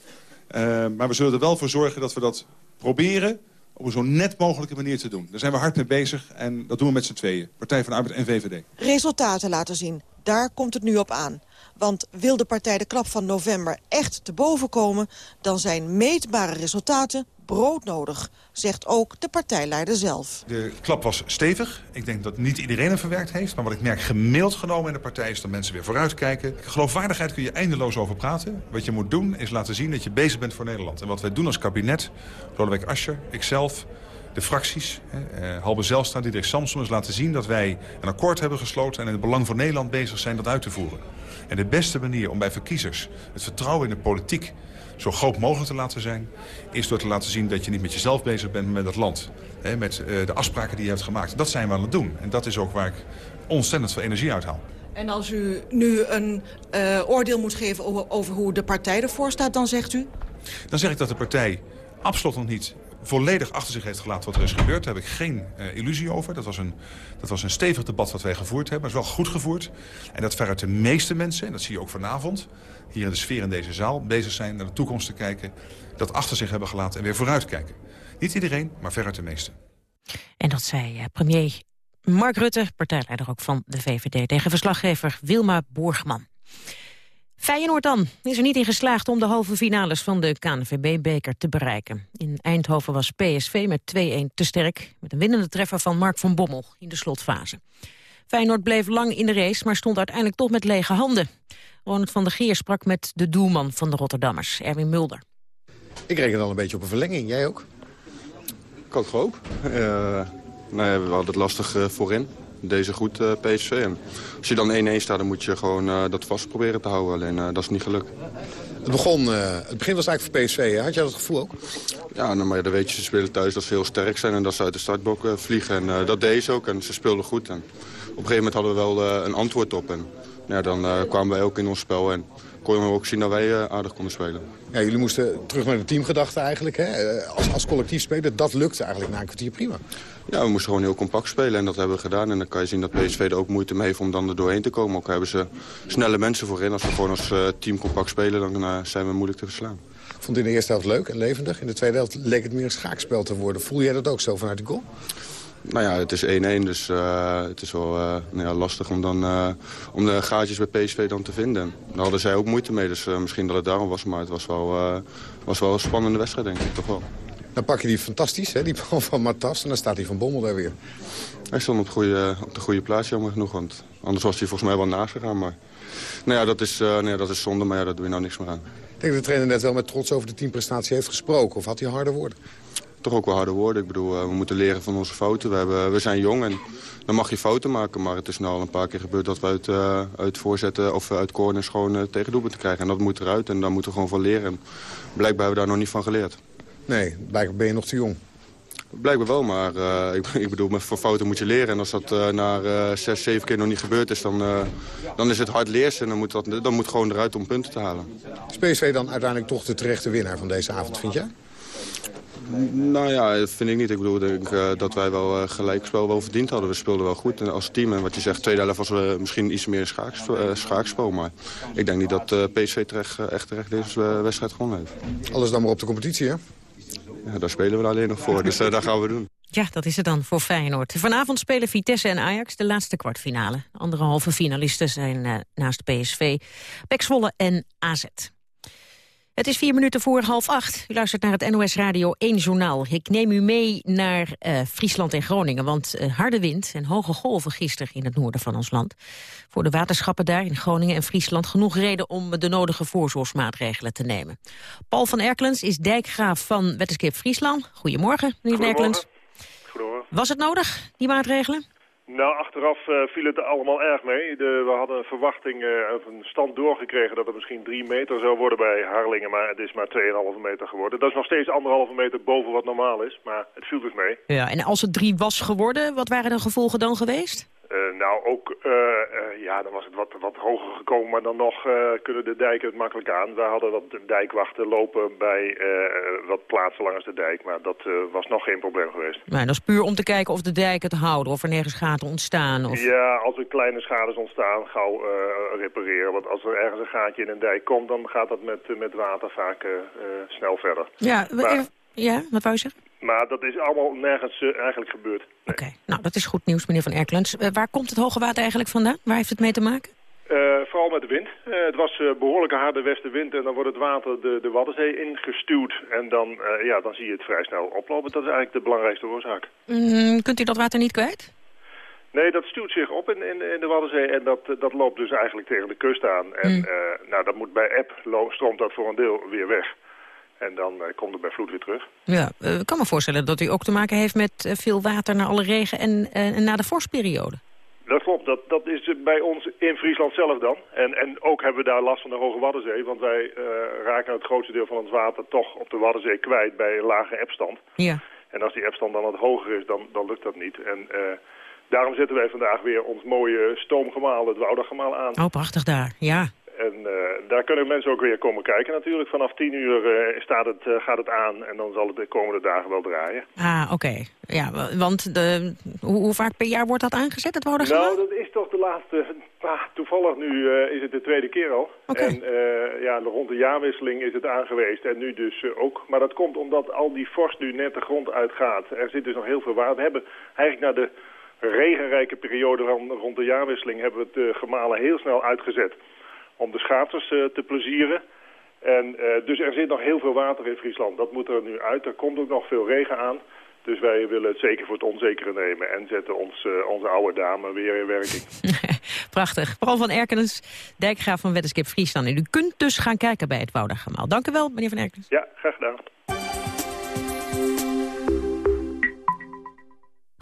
Uh, maar we zullen er wel voor zorgen dat we dat proberen op een zo net mogelijke manier te doen. Daar zijn we hard mee bezig en dat doen we met z'n tweeën. Partij van de Arbeid en VVD. Resultaten laten zien. Daar komt het nu op aan. Want wil de partij de klap van november echt te boven komen... dan zijn meetbare resultaten broodnodig, zegt ook de partijleider zelf. De klap was stevig. Ik denk dat niet iedereen hem verwerkt heeft. Maar wat ik merk gemiddeld genomen in de partij is dat mensen weer vooruitkijken. Geloofwaardigheid kun je eindeloos over praten. Wat je moet doen is laten zien dat je bezig bent voor Nederland. En wat wij doen als kabinet, Lodewijk Asscher, ikzelf de fracties, eh, Halbe Zelstra, Diederik Samson, is laten zien dat wij een akkoord hebben gesloten... en in het belang van Nederland bezig zijn dat uit te voeren. En de beste manier om bij verkiezers het vertrouwen in de politiek zo groot mogelijk te laten zijn... is door te laten zien dat je niet met jezelf bezig bent, maar met het land. Hè, met uh, de afspraken die je hebt gemaakt. Dat zijn we aan het doen. En dat is ook waar ik ontzettend veel energie uit haal. En als u nu een uh, oordeel moet geven over, over hoe de partij ervoor staat, dan zegt u? Dan zeg ik dat de partij absoluut nog niet volledig achter zich heeft gelaten wat er is gebeurd. Daar heb ik geen uh, illusie over. Dat was, een, dat was een stevig debat wat wij gevoerd hebben. Dat is wel goed gevoerd. En dat veruit de meeste mensen, en dat zie je ook vanavond... hier in de sfeer in deze zaal, bezig zijn naar de toekomst te kijken... dat achter zich hebben gelaten en weer vooruit kijken. Niet iedereen, maar veruit de meeste. En dat zei uh, premier Mark Rutte, partijleider ook van de VVD... tegen verslaggever Wilma Borgman. Feyenoord dan is er niet in geslaagd om de halve finales van de KNVB-beker te bereiken. In Eindhoven was PSV met 2-1 te sterk, met een winnende treffer van Mark van Bommel in de slotfase. Feyenoord bleef lang in de race, maar stond uiteindelijk toch met lege handen. Ronald van der Geer sprak met de doelman van de Rotterdammers, Erwin Mulder. Ik reken al een beetje op een verlenging, jij ook? Ik had gehoopt. Uh, nou ja, we hadden het lastig uh, voorin. Deze goed uh, PSV. En als je dan 1-1 staat, dan moet je gewoon uh, dat vast proberen te houden. Alleen uh, dat is niet gelukt. Het, begon, het begin was eigenlijk voor PSV, hè? had jij dat gevoel ook? Ja, nou, maar dan weet je, ze spelen thuis dat ze heel sterk zijn... en dat ze uit de startblok vliegen. En dat deden ze ook en ze speelden goed. En op een gegeven moment hadden we wel een antwoord op. En ja, dan kwamen wij ook in ons spel en kon je ook zien dat wij aardig konden spelen. Ja, jullie moesten terug naar de teamgedachte eigenlijk. Hè? Als, als collectief spelen, dat lukte eigenlijk na een kwartier prima. Ja, we moesten gewoon heel compact spelen en dat hebben we gedaan. En dan kan je zien dat PSV er ook moeite mee heeft om dan er doorheen te komen. Ook hebben ze snelle mensen voorin. Als we gewoon als uh, team compact spelen, dan zijn we moeilijk te verslaan. Ik vond het in de eerste helft leuk en levendig. In de tweede helft leek het meer een schaakspel te worden. Voel jij dat ook zo vanuit de goal? Nou ja, het is 1-1, dus uh, het is wel uh, nou ja, lastig om, dan, uh, om de gaatjes bij PSV dan te vinden. Daar hadden zij ook moeite mee, dus misschien dat het daarom was. Maar het was wel, was wel een spannende wedstrijd, denk ik, toch wel. Dan pak je die fantastisch, hè, die bal van Matas, en dan staat hij van Bommel daar weer. Hij stond op, goede, op de goede plaats, jammer genoeg, want anders was hij volgens mij wel naast gegaan. Maar nou ja, dat is, nou ja, dat is zonde, maar ja, daar doe je nou niks meer aan. Ik denk dat de trainer net wel met trots over de teamprestatie heeft gesproken, of had hij harde woorden? Toch ook wel harde woorden. Ik bedoel, we moeten leren van onze fouten. We, hebben, we zijn jong en dan mag je fouten maken. Maar het is nu al een paar keer gebeurd dat we uit, uh, uit voorzetten of uit corners gewoon uh, tegen doelpunten krijgen. En dat moet eruit en daar moeten we gewoon van leren. En blijkbaar hebben we daar nog niet van geleerd. Nee, blijkbaar ben je nog te jong. Blijkbaar wel, maar uh, ik, ik, bedoel, met voor fouten moet je leren. En als dat uh, na uh, zes, zeven keer nog niet gebeurd is, dan, dan is het hard leersen. En dan moet, dat, dan moet gewoon eruit om punten te halen. Is PSV dan uiteindelijk toch de terechte winnaar van deze avond, vind jij? Nou ja, dat vind ik niet. Ik bedoel denk, uh, dat wij wel uh, gelijkspel wel verdiend hadden. We speelden wel goed en als team. En wat je zegt, tweede helft was we misschien iets meer schaakspel. Uh, schaakspel maar ik denk niet dat PSV terecht, echt terecht deze wedstrijd gewonnen heeft. Alles dan maar op de competitie, hè? Ja, daar spelen we alleen nog voor, dus daar gaan we doen. Ja, dat is het dan voor Feyenoord. Vanavond spelen Vitesse en Ajax de laatste kwartfinale. Andere halve finalisten zijn naast PSV, Pek Zwolle en AZ. Het is vier minuten voor half acht. U luistert naar het NOS Radio 1 Journaal. Ik neem u mee naar uh, Friesland en Groningen. Want uh, harde wind en hoge golven gisteren in het noorden van ons land. Voor de waterschappen daar in Groningen en Friesland... genoeg reden om de nodige voorzorgsmaatregelen te nemen. Paul van Erkelens is dijkgraaf van Wetterskip Friesland. Goedemorgen, meneer van Erkelens. Goedemorgen. Was het nodig, die maatregelen? Nou, achteraf uh, viel het allemaal erg mee. De, we hadden een verwachting, uh, een stand doorgekregen dat het misschien drie meter zou worden bij Harlingen. Maar het is maar 2,5 meter geworden. Dat is nog steeds anderhalve meter boven wat normaal is. Maar het viel dus mee. Ja, en als het drie was geworden, wat waren de gevolgen dan geweest? Uh, nou, ook, uh, uh, ja, dan was het wat, wat hoger gekomen, maar dan nog kunnen de dijken het makkelijk aan. We hadden wat dijkwachten lopen bij wat plaatsen langs de dijk, maar dat was nog geen probleem geweest. Maar dat is puur om te kijken of de dijken het houden, of er nergens gaten ontstaan? Of... Ja, als er kleine schades ontstaan, gauw repareren. Want als er ergens een gaatje in een dijk komt, dan gaat dat met, met water vaak snel verder. Ja, maar, ja, wat wou je zeggen? Maar dat is allemaal nergens uh, eigenlijk gebeurd. Nee. Oké, nou dat is goed nieuws, meneer Van Erklens. Uh, waar komt het hoge water eigenlijk vandaan? Waar heeft het mee te maken? Uh, vooral met de wind. het was behoorlijke harde westenwind en dan wordt het water de, de Waddenzee ingestuwd. En dan, ja, dan zie je het vrij snel oplopen. Dat is eigenlijk de belangrijkste oorzaak. Mm, kunt u dat water niet kwijt? Nee, dat stuwt zich op in, in, in de Waddenzee en dat, dat loopt dus eigenlijk tegen de kust aan. En mm. nou, dat moet bij eb stroomt dat voor een deel weer weg. En dan uh, komt het bij vloed weer terug. Ja, uh, ik kan me voorstellen dat u ook te maken heeft met uh, veel water na alle regen en, en na de vorstperiode. Dat klopt, dat, dat is bij ons in Friesland zelf dan. En, en ook hebben we daar last van de Hoge Waddenzee, want wij raken het grootste deel van ons water toch op de Waddenzee kwijt bij een lage epstand. Ja. En als die epstand dan wat hoger is, dan, dan lukt dat niet. En daarom zetten wij vandaag weer ons mooie stoomgemaal, het Woudergemaal aan. Oh, prachtig daar, ja. En uh, daar kunnen mensen ook weer komen kijken natuurlijk. Vanaf 10 uur uh, staat het, uh, gaat het aan en dan zal het de komende dagen wel draaien. Ah, oké. Okay. Ja, want de, hoe, hoe, vaak per jaar wordt dat aangezet, het? Nou, dat is toch de laatste... Ah, toevallig nu is het de tweede keer al. Okay. En ja, rond de jaarwisseling is het aangeweest en nu dus ook. Maar dat komt omdat al die vorst nu net de grond uitgaat. Er zit dus nog heel veel water. We hebben eigenlijk naar de regenrijke periode rond de jaarwisseling hebben we het gemalen heel snel uitgezet om de schaatsers uh, te plezieren. En uh, dus er zit nog heel veel water in Friesland. Dat moet er nu uit. Er komt ook nog veel regen aan. Dus wij willen het zeker voor het onzekere nemen en zetten ons, uh, onze oude dame weer in werking. Prachtig. Paul van Erkenens, dijkgraaf van Wetenschap Friesland. En u kunt dus gaan kijken bij het Woudergemaal. Dank u wel, meneer van Erkenens. Ja, graag gedaan.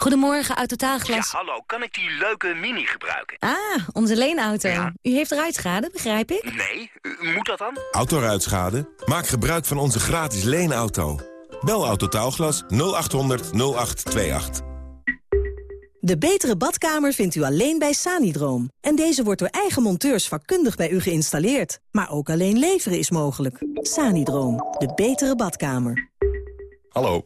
Goedemorgen, Autotaalglas. Ja, hallo. Kan ik die leuke Mini gebruiken? Ah, onze leenauto. U heeft ruitschade, begrijp ik? Nee, moet dat dan? Autoruitschade? Maak gebruik van onze gratis leenauto. Bel Autotaalglas 0800 0828. De betere badkamer vindt u alleen bij Sanidroom. En deze wordt door eigen monteurs vakkundig bij u geïnstalleerd. Maar ook alleen leveren is mogelijk. Sanidroom, de betere badkamer. Hallo,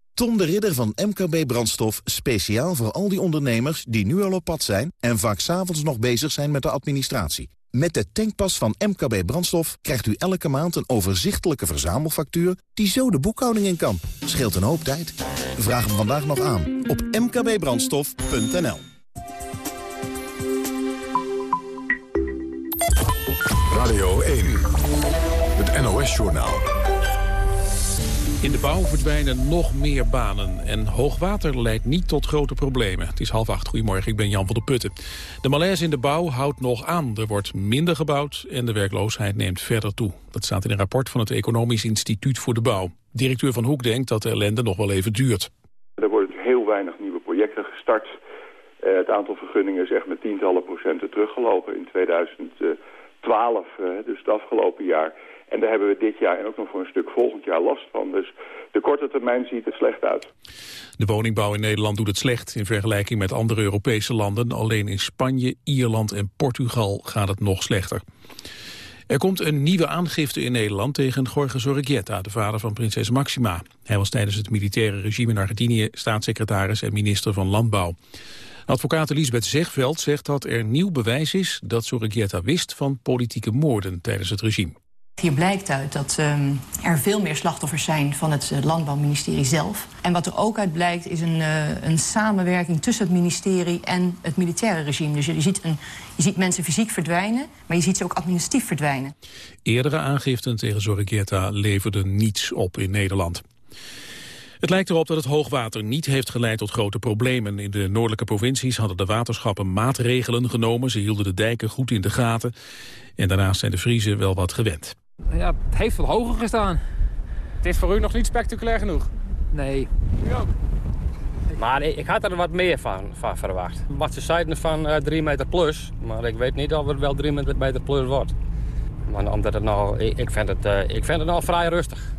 Tom de Ridder van MKB Brandstof, speciaal voor al die ondernemers die nu al op pad zijn en vaak s'avonds nog bezig zijn met de administratie. Met de tankpas van MKB Brandstof krijgt u elke maand een overzichtelijke verzamelfactuur die zo de boekhouding in kan. Scheelt een hoop tijd. Vraag hem vandaag nog aan op mkbbrandstof.nl. Radio 1, het NOS-journaal. In de bouw verdwijnen nog meer banen en hoogwater leidt niet tot grote problemen. Het is half acht. Goedemorgen, ik ben Jan van der Putten. De malaise in de bouw houdt nog aan. Er wordt minder gebouwd en de werkloosheid neemt verder toe. Dat staat in een rapport van het Economisch Instituut voor de Bouw. Directeur Van Hoek denkt dat de ellende nog wel even duurt. Er worden heel weinig nieuwe projecten gestart. Uh, het aantal vergunningen is echt met tientallen procenten teruggelopen in 2012, uh, dus het afgelopen jaar. En daar hebben we dit jaar en ook nog voor een stuk volgend jaar last van. Dus de korte termijn ziet er slecht uit. De woningbouw in Nederland doet het slecht in vergelijking met andere Europese landen. Alleen in Spanje, Ierland en Portugal gaat het nog slechter. Er komt een nieuwe aangifte in Nederland tegen Jorge Zorrigueta, de vader van prinses Maxima. Hij was tijdens het militaire regime in Argentinië staatssecretaris en minister van Landbouw. Advocaat Elisabeth Zegveld zegt dat er nieuw bewijs is dat Zorrigueta wist van politieke moorden tijdens het regime. Hier blijkt uit dat um, er veel meer slachtoffers zijn van het uh, Landbouwministerie zelf. En wat er ook uit blijkt is een, uh, een samenwerking tussen het ministerie en het militaire regime. Dus je, ziet een, je ziet mensen fysiek verdwijnen, maar je ziet ze ook administratief verdwijnen. Eerdere aangiften tegen Zorrigueta leverden niets op in Nederland. Het lijkt erop dat het hoogwater niet heeft geleid tot grote problemen. In de noordelijke provincies hadden de waterschappen maatregelen genomen. Ze hielden de dijken goed in de gaten. En daarnaast zijn de Vriezen wel wat gewend. Ja, het heeft veel hoger gestaan. Het is voor u nog niet spectaculair genoeg? Nee. U ook? Maar ik had er wat meer van, van verwacht. Wat ze zeiden van uh, 3 meter plus, maar ik weet niet of het wel 3 meter plus wordt. Maar omdat het nou, ik, ik, vind het, uh, ik vind het nou vrij rustig.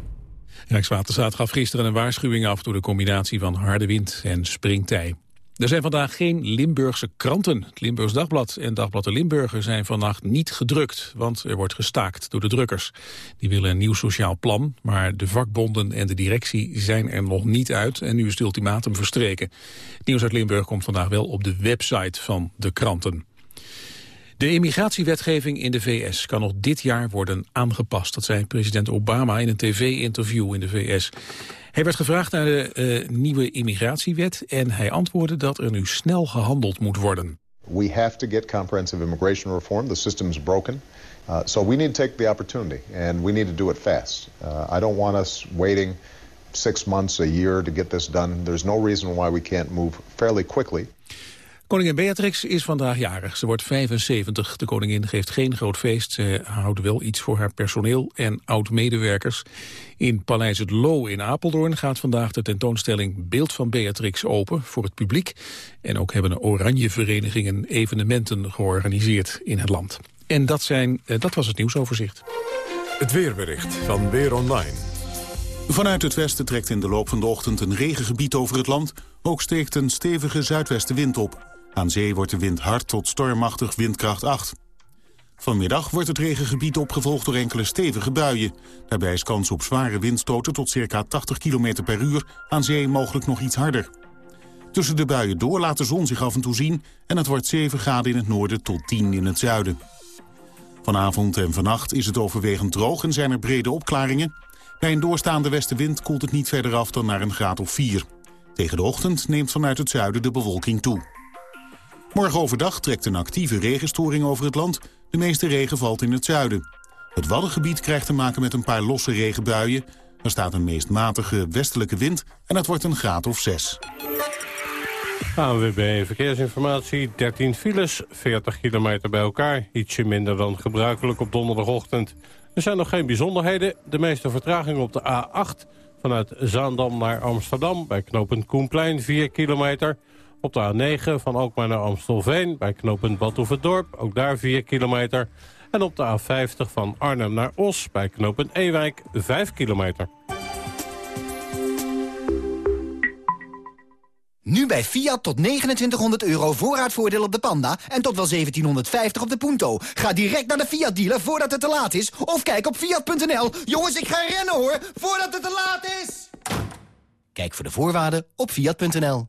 Rijkswaterstaat gaf gisteren een waarschuwing af door de combinatie van harde wind en springtij. Er zijn vandaag geen Limburgse kranten. Het Limburgs Dagblad en Dagblad de Limburger zijn vannacht niet gedrukt, want er wordt gestaakt door de drukkers. Die willen een nieuw sociaal plan, maar de vakbonden en de directie zijn er nog niet uit en nu is het ultimatum verstreken. Nieuws uit Limburg komt vandaag wel op de website van de kranten. De immigratiewetgeving in de VS kan nog dit jaar worden aangepast. Dat zei president Obama in een tv-interview in de VS. Hij werd gevraagd naar de uh, nieuwe immigratiewet en hij antwoordde dat er nu snel gehandeld moet worden. We have to get comprehensive immigration reform. The system's broken. Uh, so we need to take the opportunity and we need to do it fast. Uh, I don't want us waiting six months, a year to get this done. There's no reason why we can't move fairly quickly. Koningin Beatrix is vandaag jarig. Ze wordt 75. De koningin geeft geen groot feest. Ze houdt wel iets voor haar personeel en oud-medewerkers. In Paleis het Loo in Apeldoorn gaat vandaag de tentoonstelling Beeld van Beatrix open voor het publiek. En ook hebben oranje verenigingen evenementen georganiseerd in het land. En dat, zijn, eh, dat was het nieuwsoverzicht. Het weerbericht van Weer Online. Vanuit het westen trekt in de loop van de ochtend een regengebied over het land. Ook steekt een stevige zuidwestenwind op. Aan zee wordt de wind hard tot stormachtig windkracht 8. Vanmiddag wordt het regengebied opgevolgd door enkele stevige buien. Daarbij is kans op zware windstoten tot circa 80 km per uur. Aan zee mogelijk nog iets harder. Tussen de buien door laat de zon zich af en toe zien... en het wordt 7 graden in het noorden tot 10 in het zuiden. Vanavond en vannacht is het overwegend droog en zijn er brede opklaringen. Bij een doorstaande westenwind koelt het niet verder af dan naar een graad of 4. Tegen de ochtend neemt vanuit het zuiden de bewolking toe. Morgen overdag trekt een actieve regenstoring over het land. De meeste regen valt in het zuiden. Het Waddengebied krijgt te maken met een paar losse regenbuien. Er staat een meest matige westelijke wind en het wordt een graad of 6. ANWB Verkeersinformatie, 13 files, 40 kilometer bij elkaar. Ietsje minder dan gebruikelijk op donderdagochtend. Er zijn nog geen bijzonderheden. De meeste vertraging op de A8 vanuit Zaandam naar Amsterdam... bij knooppunt Koenplein, 4 kilometer. Op de A9 van Alkmaar naar Amstelveen bij knooppunt Badhoevedorp, ook daar 4 kilometer. En op de A50 van Arnhem naar Os bij knooppunt Ewijk, 5 kilometer. Nu bij Fiat tot 2900 euro voorraadvoordeel op de Panda en tot wel 1750 op de Punto. Ga direct naar de Fiat dealer voordat het te laat is of kijk op fiat.nl. Jongens, ik ga rennen hoor, voordat het te laat is. Kijk voor de voorwaarden op fiat.nl.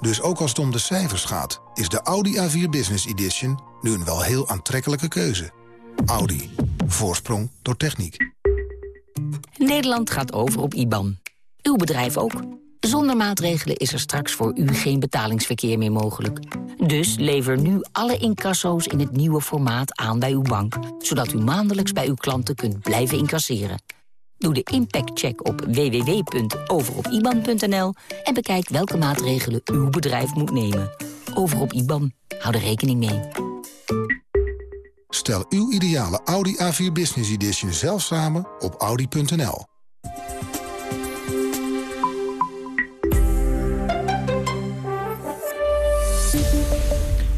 Dus ook als het om de cijfers gaat, is de Audi A4 Business Edition nu een wel heel aantrekkelijke keuze. Audi. Voorsprong door techniek. Nederland gaat over op IBAN. Uw bedrijf ook. Zonder maatregelen is er straks voor u geen betalingsverkeer meer mogelijk. Dus lever nu alle incasso's in het nieuwe formaat aan bij uw bank... zodat u maandelijks bij uw klanten kunt blijven incasseren. Doe de impactcheck op www.overopiban.nl en bekijk welke maatregelen uw bedrijf moet nemen. Over op IBAN. Hou er rekening mee. Stel uw ideale Audi A4 Business Edition zelf samen op audi.nl.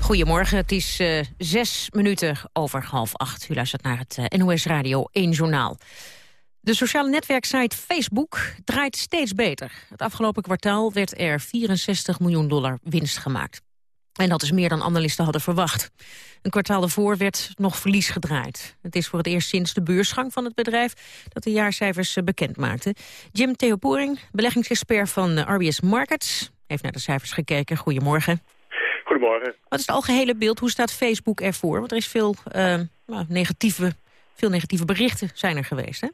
Goedemorgen, het is uh, zes minuten over half acht. U luistert naar het uh, NOS Radio 1 Journaal. De sociale netwerksite Facebook draait steeds beter. Het afgelopen kwartaal werd er 64 miljoen dollar winst gemaakt. En dat is meer dan analisten hadden verwacht. Een kwartaal daarvoor werd nog verlies gedraaid. Het is voor het eerst sinds de beursgang van het bedrijf dat de jaarcijfers eh, bekend maakte. Jim Theopoering, beleggingsexpert van eh, RBS Markets, heeft naar de cijfers gekeken. Goedemorgen. Goedemorgen. Wat is het algehele beeld? Hoe staat Facebook ervoor? Want er is veel, uh, nou, negatieve, veel negatieve berichten zijn er geweest, hè?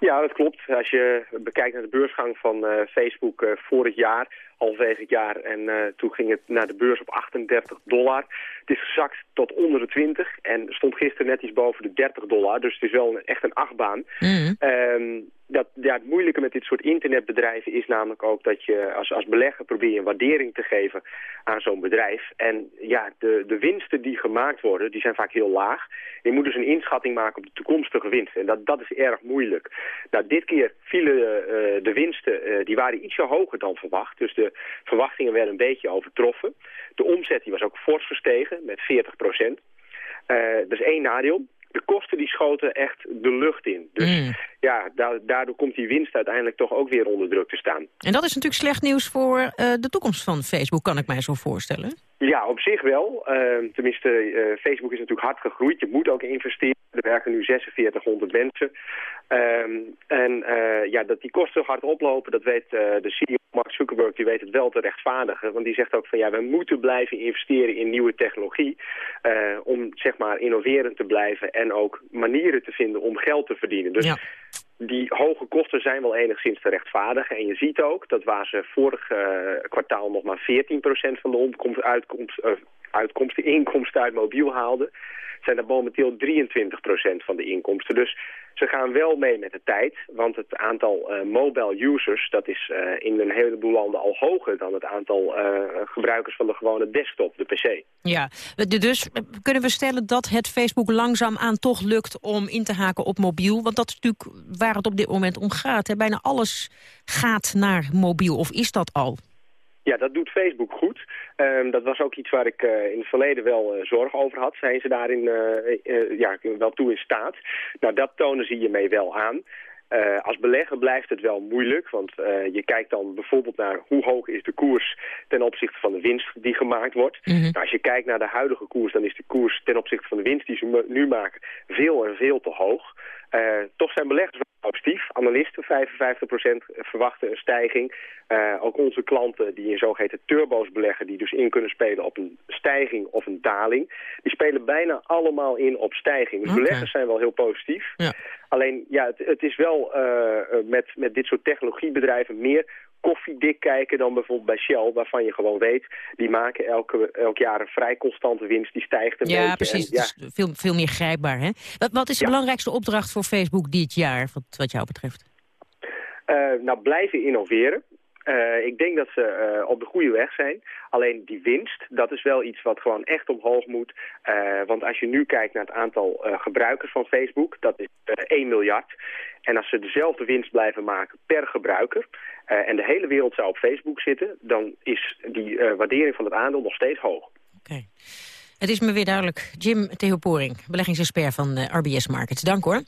Ja, dat klopt. Als je bekijkt naar de beursgang van uh, Facebook uh, vorig jaar, halverwege het jaar, en uh, toen ging het naar de beurs op 38 dollar. Het is gezakt tot onder de 20 en stond gisteren net iets boven de 30 dollar. Dus het is wel een, echt een achtbaan. Mm. Um, dat, ja, het moeilijke met dit soort internetbedrijven is namelijk ook dat je als, als belegger probeert een waardering te geven aan zo'n bedrijf. En ja, de, de winsten die gemaakt worden, die zijn vaak heel laag. Je moet dus een inschatting maken op de toekomstige winst. En dat, dat is erg moeilijk. Nou, dit keer vielen uh, de winsten, uh, die waren ietsje hoger dan verwacht. Dus de verwachtingen werden een beetje overtroffen. De omzet die was ook fors gestegen met 40 procent. Dat is één nadeel de kosten die schoten echt de lucht in. Dus mm. Ja, daardoor komt die winst uiteindelijk toch ook weer onder druk te staan. En dat is natuurlijk slecht nieuws voor uh, de toekomst van Facebook, kan ik mij zo voorstellen. Ja, op zich wel. Uh, tenminste, uh, Facebook is natuurlijk hard gegroeid. Je moet ook investeren. Er werken nu 4600 mensen. Um, en ja, dat die kosten hard oplopen, dat weet de CEO Mark Zuckerberg, die weet het wel te rechtvaardigen. Want die zegt ook van ja, we moeten blijven investeren in nieuwe technologie. om zeg maar innoverend te blijven en ook manieren te vinden om geld te verdienen. Dus ja die hoge kosten zijn wel enigszins te rechtvaardigen. En je ziet ook dat waar ze vorig uh, kwartaal nog maar 14% van de uitkomst, uh, uitkomsten, inkomsten uit mobiel haalden, zijn er momenteel 23% van de inkomsten. Dus ze gaan wel mee met de tijd, want het aantal uh, mobile users... dat is uh, in een heleboel landen al hoger dan het aantal uh, gebruikers van de gewone desktop, de pc. Ja, dus kunnen we stellen dat het Facebook langzaamaan toch lukt om in te haken op mobiel? Want dat is natuurlijk waar het op dit moment om gaat. Hè? Bijna alles gaat naar mobiel, of is dat al? Ja, dat doet Facebook goed. Um, dat was ook iets waar ik uh, in het verleden wel uh, zorg over had. Zijn ze daarin uh, ja, wel toe in staat? Nou, dat tonen ze hiermee wel aan. als belegger blijft het wel moeilijk, want je kijkt dan bijvoorbeeld naar hoe hoog is de koers ten opzichte van de winst die gemaakt wordt. Mm -hmm. nou, als je kijkt naar de huidige koers, dan is de koers ten opzichte van de winst die ze nu maken veel en veel te hoog. Toch zijn beleggers positief. Analisten, 55% verwachten een stijging. Uh, ook onze klanten die in zogeheten turbo's beleggen... die dus in kunnen spelen op een stijging of een daling... die spelen bijna allemaal in op stijging. Dus okay. beleggers zijn wel heel positief. Ja. Alleen, ja, het, het is wel uh, met, met dit soort technologiebedrijven meer koffiedik kijken dan bijvoorbeeld bij Shell... waarvan je gewoon weet, die maken elke, elk jaar een vrij constante winst. Die stijgt een ja, beetje. Precies, en, ja, precies. Veel, veel meer grijpbaar, hè? Wat, wat is de ja. belangrijkste opdracht voor Facebook dit jaar, wat, wat jou betreft? Uh, nou, blijven innoveren. Uh, ik denk dat ze uh, op de goede weg zijn. Alleen die winst, dat is wel iets wat gewoon echt omhoog moet. Uh, want als je nu kijkt naar het aantal gebruikers van Facebook, dat is 1 miljard. En als ze dezelfde winst blijven maken per gebruiker... en de hele wereld zou op Facebook zitten... dan is die waardering van het aandeel nog steeds hoog. Oké. Okay. Het is me weer duidelijk. Jim Theoporing, beleggingsexpert van RBS Markets. Dank hoor.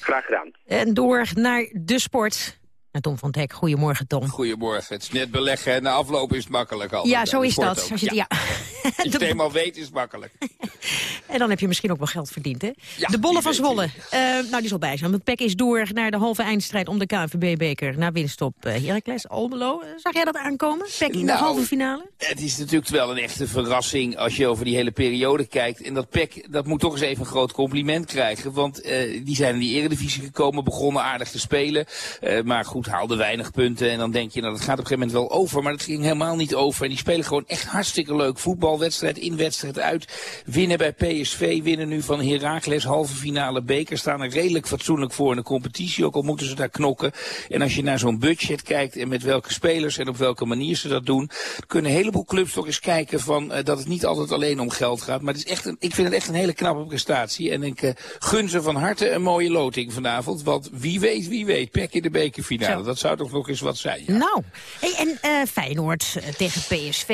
Graag gedaan. En door naar de sport... Naar Tom van Dek. Goedemorgen, Tom. Goedemorgen. Het is net beleggen en na afloop is het makkelijk al. Ja, zo is dat. Als je, ja. ja. Als je het eenmaal weet, is het makkelijk. en dan heb je misschien ook wel geld verdiend, hè? Ja, de Bollen van Zwolle. Uh, nou, die zal bij zijn. Het PEC is door naar de halve eindstrijd om de KNVB-beker. Naar winst op uh, Heracles, Almelo. Zag jij dat aankomen? PEC in nou, de halve finale? Het is natuurlijk wel een echte verrassing als je over die hele periode kijkt. En dat PEC, dat moet toch eens even een groot compliment krijgen. Want uh, die zijn in die eredivisie gekomen, begonnen aardig te spelen. maar goed, haalde weinig punten. En dan denk je, nou dat gaat op een gegeven moment wel over. Maar dat ging helemaal niet over. En die spelen gewoon echt hartstikke leuk voetbal. Wedstrijd in, wedstrijd uit. Winnen bij PSV, winnen nu van Heracles. Halve finale beker. Staan er redelijk fatsoenlijk voor in de competitie. Ook al moeten ze daar knokken. En als je naar zo'n budget kijkt en met welke spelers en op welke manier ze dat doen. Kunnen een heleboel clubs toch eens kijken van uh, dat het niet altijd alleen om geld gaat. Maar het is echt een, ik vind het echt een hele knappe prestatie. En ik uh, gun ze van harte een mooie loting vanavond. Want wie weet, wie weet. Pek in de bekerfinale. Dat zou toch nog eens wat zijn. Ja. Nou, hey, en uh, Feyenoord uh, tegen PSV,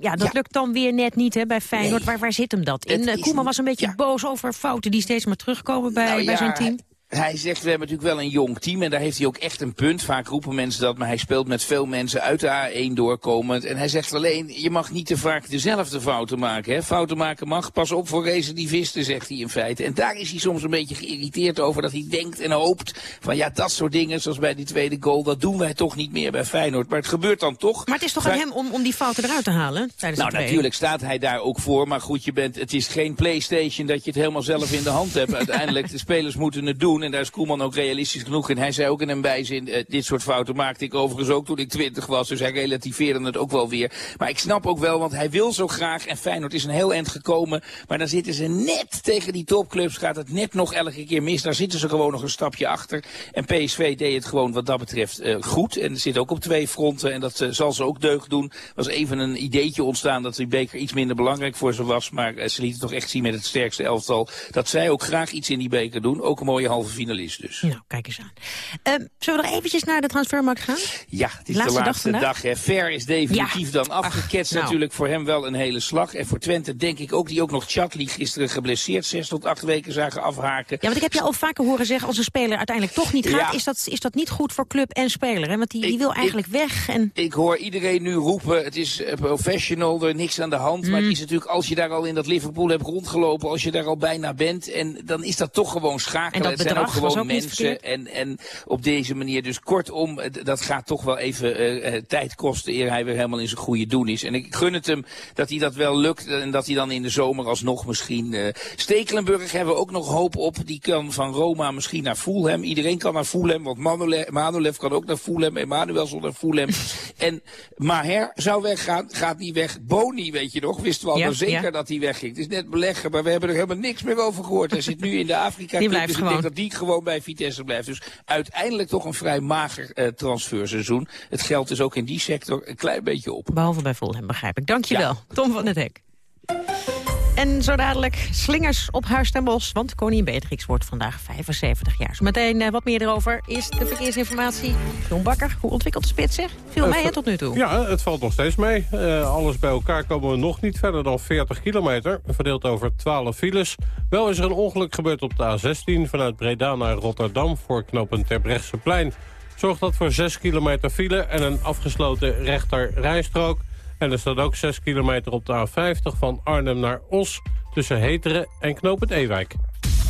ja, dat ja. lukt dan weer net niet hè, bij Feyenoord. Nee. Waar, waar zit hem dat in? Uh, Koeman was een beetje ja. boos over fouten die steeds maar terugkomen bij, nou, bij zijn team. Hij zegt, we hebben natuurlijk wel een jong team en daar heeft hij ook echt een punt. Vaak roepen mensen dat, maar hij speelt met veel mensen uit de A1 doorkomend. En hij zegt alleen, je mag niet te vaak dezelfde fouten maken. Hè? Fouten maken mag, pas op voor recidivisten, zegt hij in feite. En daar is hij soms een beetje geïrriteerd over, dat hij denkt en hoopt van ja, dat soort dingen, zoals bij die tweede goal, dat doen wij toch niet meer bij Feyenoord. Maar het gebeurt dan toch. Maar het is toch aan hem om, om die fouten eruit te halen? Tijdens nou, natuurlijk staat hij daar ook voor, maar goed, je bent, het is geen Playstation dat je het helemaal zelf in de hand hebt. Uiteindelijk, de spelers moeten het doen en daar is Koeman ook realistisch genoeg. En hij zei ook in een bijzin, uh, dit soort fouten maakte ik overigens ook toen ik twintig was. Dus hij relativeerde het ook wel weer. Maar ik snap ook wel, want hij wil zo graag. En Feyenoord is een heel eind gekomen. Maar dan zitten ze net tegen die topclubs. Gaat het net nog elke keer mis. Daar zitten ze gewoon nog een stapje achter. En PSV deed het gewoon wat dat betreft uh, goed. En zit ook op twee fronten. En dat uh, zal ze ook deugd doen. was even een ideetje ontstaan dat die beker iets minder belangrijk voor ze was. Maar ze lieten toch echt zien met het sterkste elftal. Dat zij ook graag iets in die beker doen. Ook een mooie halve finalist dus. Nou, kijk eens aan. Uh, zullen we nog eventjes naar de transfermarkt gaan? Ja, het is laatste de laatste dag. dag hè. Ver is definitief ja. dan afgeketst. Nou. Natuurlijk voor hem wel een hele slag. En voor Twente denk ik ook, die ook nog Chatli gisteren geblesseerd zes tot acht weken zagen afhaken. Ja, want ik heb je al vaker horen zeggen, als een speler uiteindelijk toch niet gaat, ja. is, dat, is dat niet goed voor club en speler. Hè? Want die, die ik, wil eigenlijk ik, weg. En... Ik hoor iedereen nu roepen, het is professional, er niks aan de hand. Mm. Maar het is natuurlijk, als je daar al in dat Liverpool hebt rondgelopen, als je daar al bijna bent, en dan is dat toch gewoon schakelen. En dat ook gewoon ook mensen. En, en op deze manier, dus kortom, dat gaat toch wel even eh, eh, tijd kosten eer hij weer helemaal in zijn goede doen is. En ik gun het hem dat hij dat wel lukt en dat hij dan in de zomer alsnog misschien... eh Stekelenburg hebben we ook nog hoop op. Die kan van Roma misschien naar Fulham. Iedereen kan naar Fulham, want Manolev, kan ook naar Fulham. Emanuelson naar Fulham. en Maher zou weggaan, gaat niet weg. Boni, weet je nog, wisten we al Ja, zeker ja. dat hij wegging. Het is net beleggen, maar we hebben er helemaal niks meer over gehoord. Hij zit nu in de Afrika Die Cup, blijft dus ik gewoon. denk dat die gewoon bij Vitesse blijft. Dus uiteindelijk toch een vrij mager eh, transferseizoen. Het geldt dus ook in die sector een klein beetje op. Behalve bij Fulham, begrijp ik. Dankjewel, Tom van het Hek. En zo dadelijk slingers op Huis ten Bos, want koningin Beatrix wordt vandaag 75 jaar. Zometeen eh, wat meer erover is de verkeersinformatie. John Bakker, hoe ontwikkelt de spits zich? Viel mij het tot nu toe. Ja, het valt nog steeds mee. Eh, alles bij elkaar komen we nog niet verder dan 40 kilometer. Verdeeld over 12 files. Wel is er een ongeluk gebeurd op de A16 vanuit Breda naar Rotterdam... voor knooppunt Terbrechtseplein. Zorgt dat voor 6 kilometer file en een afgesloten rechter rijstrook. En er staat ook 6 kilometer op de A50 van Arnhem naar Os... tussen Heteren en knooppunt Ewijk.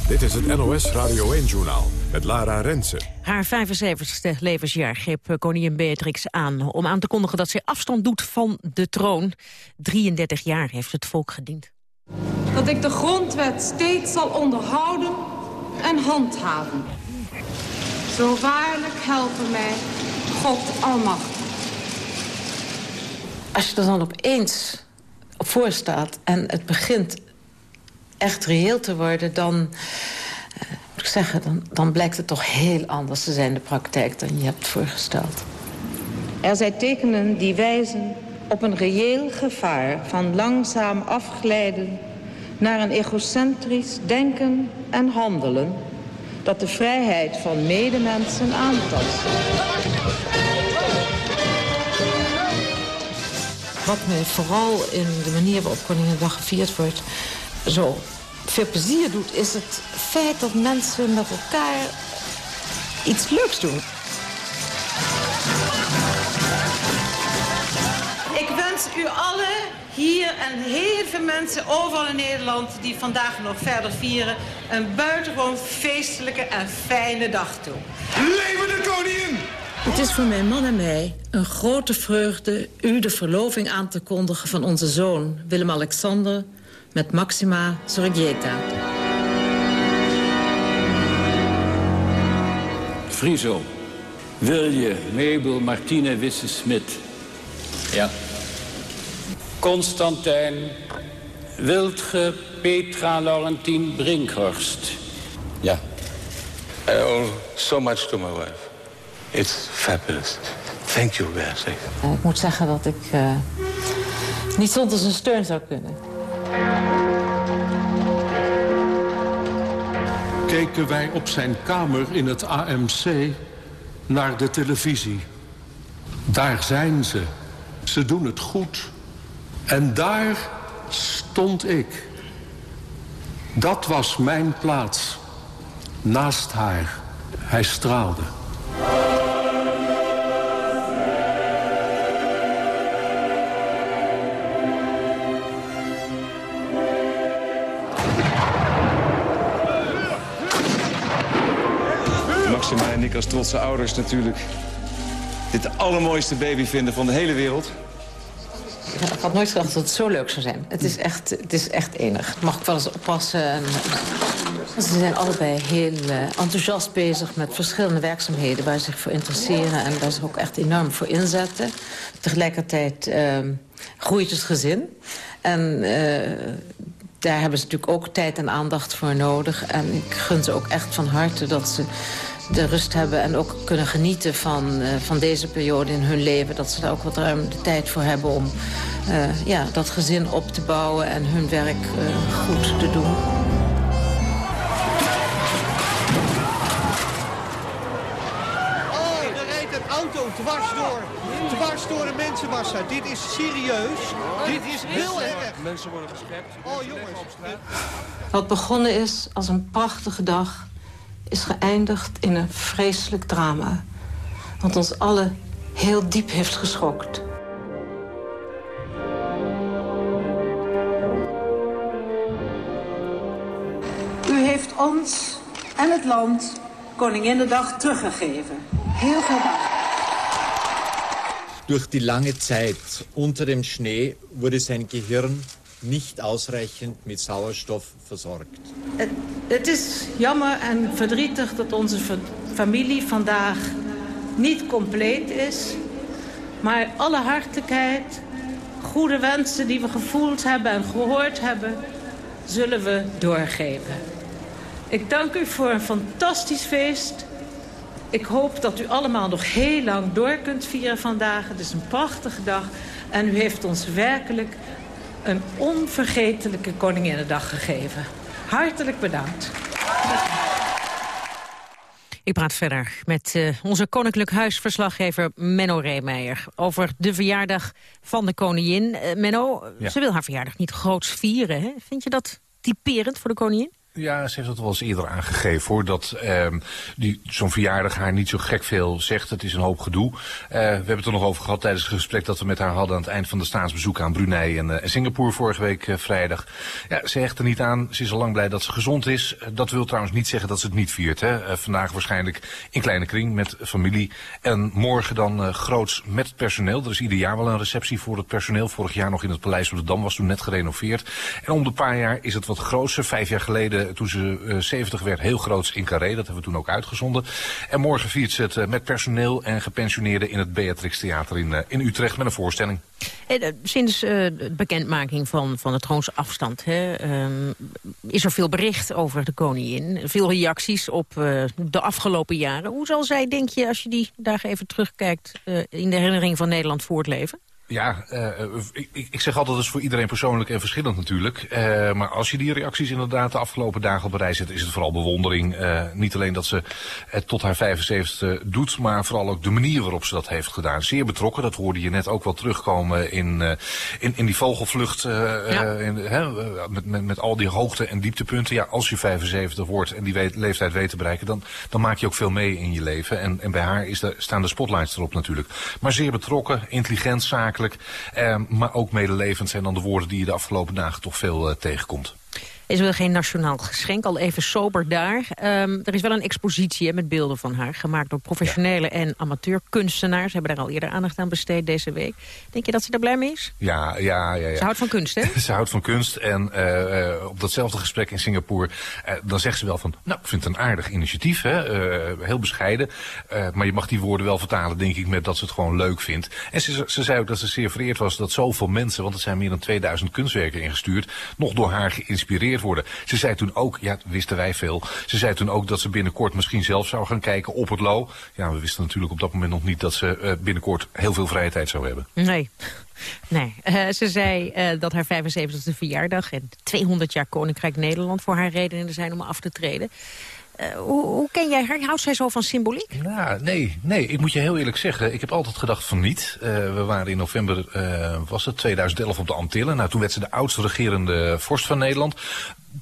Dit is het NOS Radio 1-journaal met Lara Rensen. Haar 75ste levensjaar greep koningin Beatrix aan... om aan te kondigen dat zij afstand doet van de troon. 33 jaar heeft het volk gediend. dat ik de grondwet steeds zal onderhouden en handhaven. Zo waarlijk helpen mij God Almachtig. Als je er dan opeens op voor staat en het begint echt reëel te worden... dan, eh, moet ik zeggen, dan, dan blijkt het toch heel anders te zijn de praktijk dan je hebt voorgesteld. Er zijn tekenen die wijzen op een reëel gevaar van langzaam afglijden naar een egocentrisch denken en handelen dat de vrijheid van medemensen aantast. Wat mij vooral in de manier waarop Koninginnedag gevierd wordt... zo veel plezier doet, is het feit dat mensen met elkaar iets leuks doen. Ik wens u allen hier en heel veel mensen overal in Nederland die vandaag nog verder vieren... een buitengewoon feestelijke en fijne dag toe. Leven de koningin! Het is voor mijn man en mij een grote vreugde u de verloving aan te kondigen van onze zoon Willem-Alexander met Maxima Zorgieta. Friso, Wilje, Mabel, Martine, Wisse-Smit. Ja. Constantijn, Wildge, Petra, Laurentien, Brinkhorst. Ja. I owe so much to my wife. It's fabulous. Thank you, Beatrix. Eh, ik moet zeggen dat ik eh, niet zonder zijn steun zou kunnen. keken wij op zijn kamer in het AMC naar de televisie. Daar zijn ze. Ze doen het goed. En daar stond ik. Dat was mijn plaats. Naast haar. Hij straalde. Maxima en ik als trotse ouders natuurlijk dit de allermooiste baby vinden van de hele wereld. Ik had nooit gedacht dat het zo leuk zou zijn. Het is echt, het is echt enig. Mag ik wel eens oppassen. En, ze zijn allebei heel eh, enthousiast bezig met verschillende werkzaamheden... waar ze zich voor interesseren en waar ze ook echt enorm voor inzetten. Tegelijkertijd eh, groeit het gezin. En eh, daar hebben ze natuurlijk ook tijd en aandacht voor nodig. En ik gun ze ook echt van harte dat ze de rust hebben... en ook kunnen genieten van, eh, van deze periode in hun leven. Dat ze daar ook wat ruim de tijd voor hebben om eh, ja, dat gezin op te bouwen... en hun werk eh, goed te doen. Oh, er rijdt een auto dwars door. Dwars door een mensenmassa. Dit is serieus. Dit is heel erg. Mensen worden geschept. Oh jongens. Wat begonnen is als een prachtige dag... is geëindigd in een vreselijk drama. Wat ons allen heel diep heeft geschokt. U heeft ons en het land Koninginnedag teruggegeven. Heel veel dank. Durch die lange Zeit unter dem Schnee wurde sein Gehirn nicht ausreichend mit Sauerstoff versorgt. Het, is jammer en verdrietig dat onze fa- familie vandaag niet compleet is. Maar alle hartelijkheid, goede wensen die we gevoeld hebben en gehoord hebben, zullen we doorgeven. Ik dank u voor een fantastisch feest. Ik hoop dat u allemaal nog heel lang door kunt vieren vandaag. Het is een prachtige dag en u heeft ons werkelijk een onvergetelijke Koninginnedag gegeven. Hartelijk bedankt. Ik praat verder met eh, onze Koninklijk Huisverslaggever Menno Reemeijer... over de verjaardag van de koningin. Eh, Menno, Ja. ze wil haar verjaardag niet groots vieren. Hè? Vind je dat typerend voor de koningin? Ja, ze heeft dat wel eens eerder aangegeven hoor. Dat ehm, zo'n verjaardag haar niet zo gek veel zegt. Het is een hoop gedoe. Eh, we hebben het er nog over gehad tijdens het gesprek dat we met haar hadden aan het eind van de staatsbezoek aan Brunei en, eh, Singapore vorige week eh, vrijdag. Ja, ze hecht er niet aan. Ze is al lang blij dat ze gezond is. Eh, dat wil trouwens niet zeggen dat ze het niet viert. Hè. Vandaag waarschijnlijk in kleine kring met familie. En morgen dan groots met het personeel. Er is ieder jaar wel een receptie voor het personeel. Vorig jaar nog in het Paleis op de Dam was toen net gerenoveerd. En om de paar jaar is het wat groter. Vijf jaar geleden, toen ze eh, 70 werd, heel groots in Carré. Dat hebben we toen ook uitgezonden. En morgen viert ze het eh, met personeel en gepensioneerden in het Beatrix Theater in, eh, in Utrecht met een voorstelling. Eh, eh, sinds eh, de bekendmaking van, van de troonsafstand hè, ehm, is er veel bericht over de koningin. Veel reacties op eh, de afgelopen jaren. Hoe zal zij, denk je, als je die dagen even terugkijkt... eh, in de herinnering van Nederland voortleven? Ja, eh, ik, ik- ik zeg altijd, dat is voor iedereen persoonlijk en verschillend natuurlijk. Eh, maar als je die reacties inderdaad de afgelopen dagen op rij zet, is het vooral bewondering. Eh, niet alleen dat ze het tot haar 75 doet, maar vooral ook de manier waarop ze dat heeft gedaan. Zeer betrokken, dat hoorde je net ook wel terugkomen in, eh, in, in die vogelvlucht. eh, eh, in, hè, eh, met, met, met al die hoogte- en dieptepunten. Ja, als je 75 wordt en die weet- leeftijd weet te bereiken, dan, dan maak je ook veel mee in je leven. En, en bij haar is de, staan de spotlights erop natuurlijk. Maar zeer betrokken, intelligent, zakelijk. Eh, maar ook medelevend zijn dan de woorden die je de afgelopen dagen toch veel eh, tegenkomt. Is wel geen nationaal geschenk, al even sober daar. Ehm, er is wel een expositie hè, met beelden van haar, gemaakt door professionele en amateurkunstenaars. Ze hebben daar al eerder aandacht aan besteed deze week. Denk je dat ze daar blij mee is? Ja, ja, ja. ja. Ze houdt van kunst, hè? ze houdt van kunst. En eh, eh, op datzelfde gesprek in Singapore, eh, dan zegt ze wel van... Nou, ik vind het een aardig initiatief, hè? heel bescheiden. Maar je mag die woorden wel vertalen, denk ik, met dat ze het gewoon leuk vindt. En ze, ze zei ook dat ze zeer vereerd was dat zoveel mensen... want er zijn meer dan 2000 kunstwerken ingestuurd... nog door haar geïnspireerd worden. Ze zei toen ook, ja, wisten wij veel... ze zei toen ook dat ze binnenkort misschien zelf zou gaan kijken op het Lo. Ja, we wisten natuurlijk op dat moment nog niet... dat ze eh, binnenkort heel veel vrije tijd zou hebben. Nee. Nee, Eh, ze zei eh, dat haar 75e verjaardag en 200 jaar Koninkrijk Nederland voor haar redenen zijn om af te treden. Eh, hoe, ken jij haar? Houdt zij zo van symboliek? Ja, nee, nee, ik moet je heel eerlijk zeggen, ik heb altijd gedacht van niet. Eh, we waren in november, eh, was het 2011 op de Antillen. Nou, toen werd ze de oudste regerende vorst van Nederland.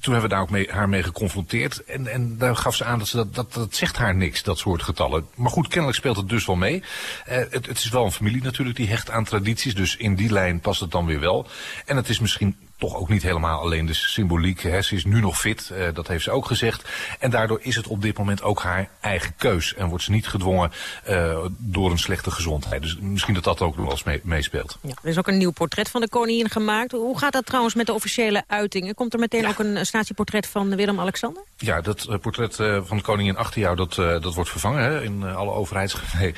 Toen hebben we daar ook mee, haar mee geconfronteerd. En, en daar gaf ze aan dat, ze dat, dat dat zegt haar niks, dat soort getallen. Maar goed, kennelijk speelt het dus wel mee. Het, het is wel een familie natuurlijk die hecht aan tradities. Dus in die lijn past het dan weer wel. En het is misschien toch ook niet helemaal alleen de symboliek. Hè. Ze is nu nog fit, eh, dat heeft ze ook gezegd. En daardoor is het op dit moment ook haar eigen keus. En wordt ze niet gedwongen eh, door een slechte gezondheid. Dus misschien dat dat ook nog wel eens mee- meespeelt. Ja, er is ook een nieuw portret van de koningin gemaakt. Hoe gaat dat trouwens met de officiële uitingen? Komt er meteen ook een statieportret van Willem-Alexander? Ja, dat eh, portret van de koningin achter jou, dat, dat wordt vervangen hè, in alle overheidsgebouwen.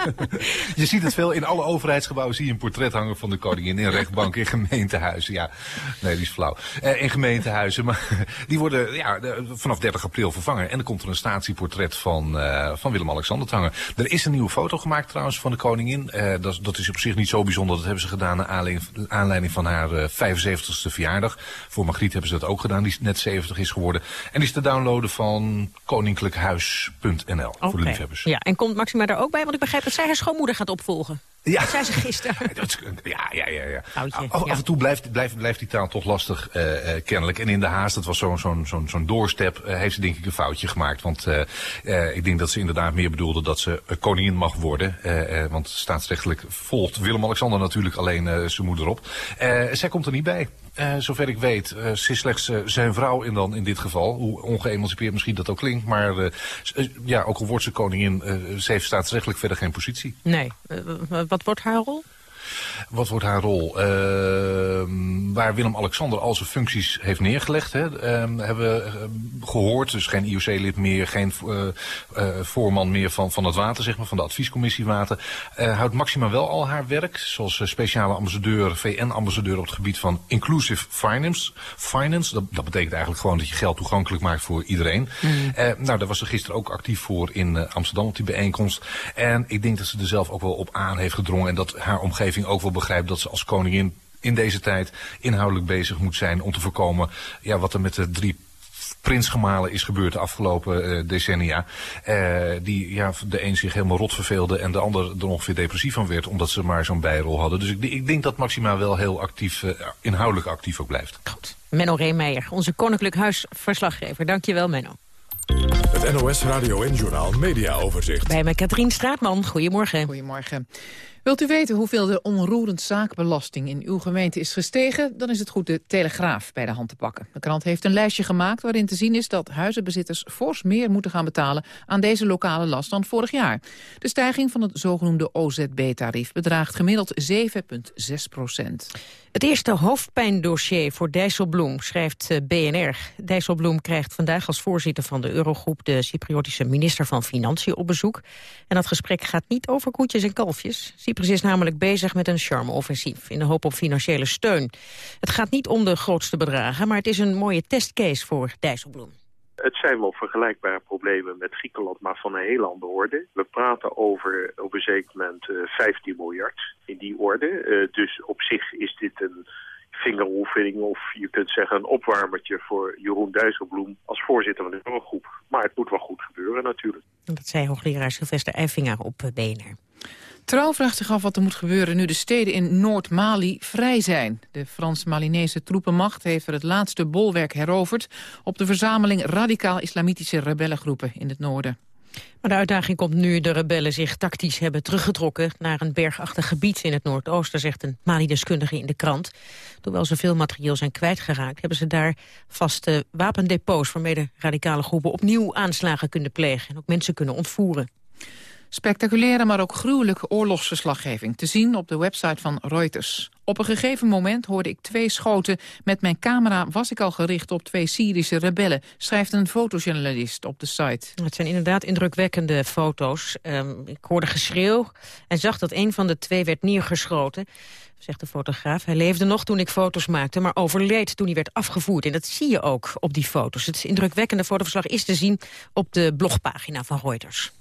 je ziet het veel, in alle overheidsgebouwen zie je een portret hangen van de koningin in rechtbank, in gemeentehuizen. Ja, nee, die is flauw. Eh, in gemeentehuizen, maar die worden ja, vanaf 30 april vervangen. En dan komt er een statieportret van, eh, van Willem-Alexander te hangen. Er is een nieuwe foto gemaakt trouwens van de koningin. Eh, dat, dat is op zich niet zo bijzonder. Dat hebben ze gedaan naar aanleiding, aanleiding van haar eh, 75ste verjaardag. Voor Margriet hebben ze dat ook gedaan, die net 70 is geworden. En die is te downloaden van koninklijkhuis.nl voor de liefhebbers. Ja, en komt Maxima daar ook bij? Want ik begrijp dat zij haar schoonmoeder gaat opvolgen. Ja. Dat zei ze gisteren. Ja, ja, ja. ja. Foutje, af, ja. Af en toe blijft, blijft, blijft die taal toch lastig, eh, eh, kennelijk. En in de haast, dat was zo'n zo'n zo'n zo'n doorstep, eh, heeft ze denk ik een foutje gemaakt. Want ik denk dat ze inderdaad meer bedoelde dat ze koningin mag worden. Want staatsrechtelijk volgt Willem-Alexander natuurlijk alleen zijn moeder op. Zij komt er niet bij. Zover ik weet, uh, ze is slechts uh, zijn vrouw in dan in dit geval. Hoe ongeëmancipeerd misschien dat ook klinkt. Maar ja, ook al wordt ze koningin, ze heeft staatsrechtelijk verder geen positie. Nee. wat wordt haar rol? Wat wordt haar rol? Uh, waar Willem-Alexander al zijn functies heeft neergelegd, hè, uh, hebben we ehm, gehoord. Dus geen IOC-lid meer, geen uh, voorman meer van, van het water, zeg maar, van de adviescommissie water. Eh, houdt Maxima wel al haar werk, zoals speciale ambassadeur, VN-ambassadeur op het gebied van inclusive finance. Finance, dat, dat, betekent eigenlijk gewoon dat je geld toegankelijk maakt voor iedereen. Mm. nou, daar was ze gisteren ook actief voor in Amsterdam op die bijeenkomst. En ik denk dat ze er zelf ook wel op aan heeft gedrongen en dat haar omgeving ook wel begrijpt dat ze als koningin in deze tijd inhoudelijk bezig moet zijn om te voorkomen ja, wat er met de drie prinsgemalen is gebeurd de afgelopen uh, decennia. Uh, die ja, de een zich helemaal rot verveelde en de ander er ongeveer depressief van werd. Omdat ze maar zo'n bijrol hadden. Dus ik, ik, denk dat Maxima wel heel actief, uh, inhoudelijk actief ook blijft. Goed. Menno Reemeijer, onze Koninklijk Huisverslaggever. Dankjewel Menno. Het NOS Radio en Journaal Media Overzicht. Bij mij Katrien Straatman. Goedemorgen. Goedemorgen. Wilt u weten hoeveel de onroerend zaakbelasting in uw gemeente is gestegen? Dan is het goed de Telegraaf bij de hand te pakken. De krant heeft een lijstje gemaakt waarin te zien is dat huizenbezitters fors meer moeten gaan betalen aan deze lokale last dan vorig jaar. De stijging van het zogenoemde OZB-tarief bedraagt gemiddeld 7,6 procent. Het eerste hoofdpijndossier voor Dijsselbloem, schrijft eh, BNR. Dijsselbloem krijgt vandaag als voorzitter van de Eurogroep... de Cypriotische minister van Financiën op bezoek. En dat gesprek gaat niet over koetjes en kalfjes. Cyprus is namelijk bezig met een charme-offensief... in de hoop op financiële steun. Het gaat niet om de grootste bedragen... maar het is een mooie testcase voor Dijsselbloem. Het zijn wel vergelijkbare problemen met Griekenland, maar van een heel andere orde. We praten over op een zeker moment uh, 15 miljard in die orde. Uh, dus op zich is dit een vingeroefening of je kunt zeggen een opwarmertje voor Jeroen Dijsselbloem als voorzitter van de Eurogroep. Maar het moet wel goed gebeuren natuurlijk. Dat zei hoogleraar Sylvester Eifinger op eh, BNR. Trouw vraagt zich af wat er moet gebeuren nu de steden in Noord-Mali vrij zijn. De Frans-Malinese troepenmacht heeft er het laatste bolwerk heroverd... op de verzameling radicaal-islamitische rebellengroepen in het noorden. Maar de uitdaging komt nu de rebellen zich tactisch hebben teruggetrokken... naar een bergachtig gebied in het noordoosten, zegt een Mali-deskundige in de krant. Hoewel ze veel materieel zijn kwijtgeraakt... hebben ze daar vaste wapendepots waarmee de radicale groepen opnieuw aanslagen kunnen plegen... en ook mensen kunnen ontvoeren. Spectaculaire, maar ook gruwelijke oorlogsverslaggeving... te zien op de website van Reuters. Op een gegeven moment hoorde ik twee schoten. Met mijn camera was ik al gericht op twee Syrische rebellen... schrijft een fotojournalist op de site. Het zijn inderdaad indrukwekkende foto's. Um, ik hoorde geschreeuw en zag dat een van de twee werd neergeschoten zegt de fotograaf. Hij leefde nog toen ik foto's maakte, maar overleed toen hij werd afgevoerd. En dat zie je ook op die foto's. Het indrukwekkende fotoverslag is te zien op de blogpagina van Reuters.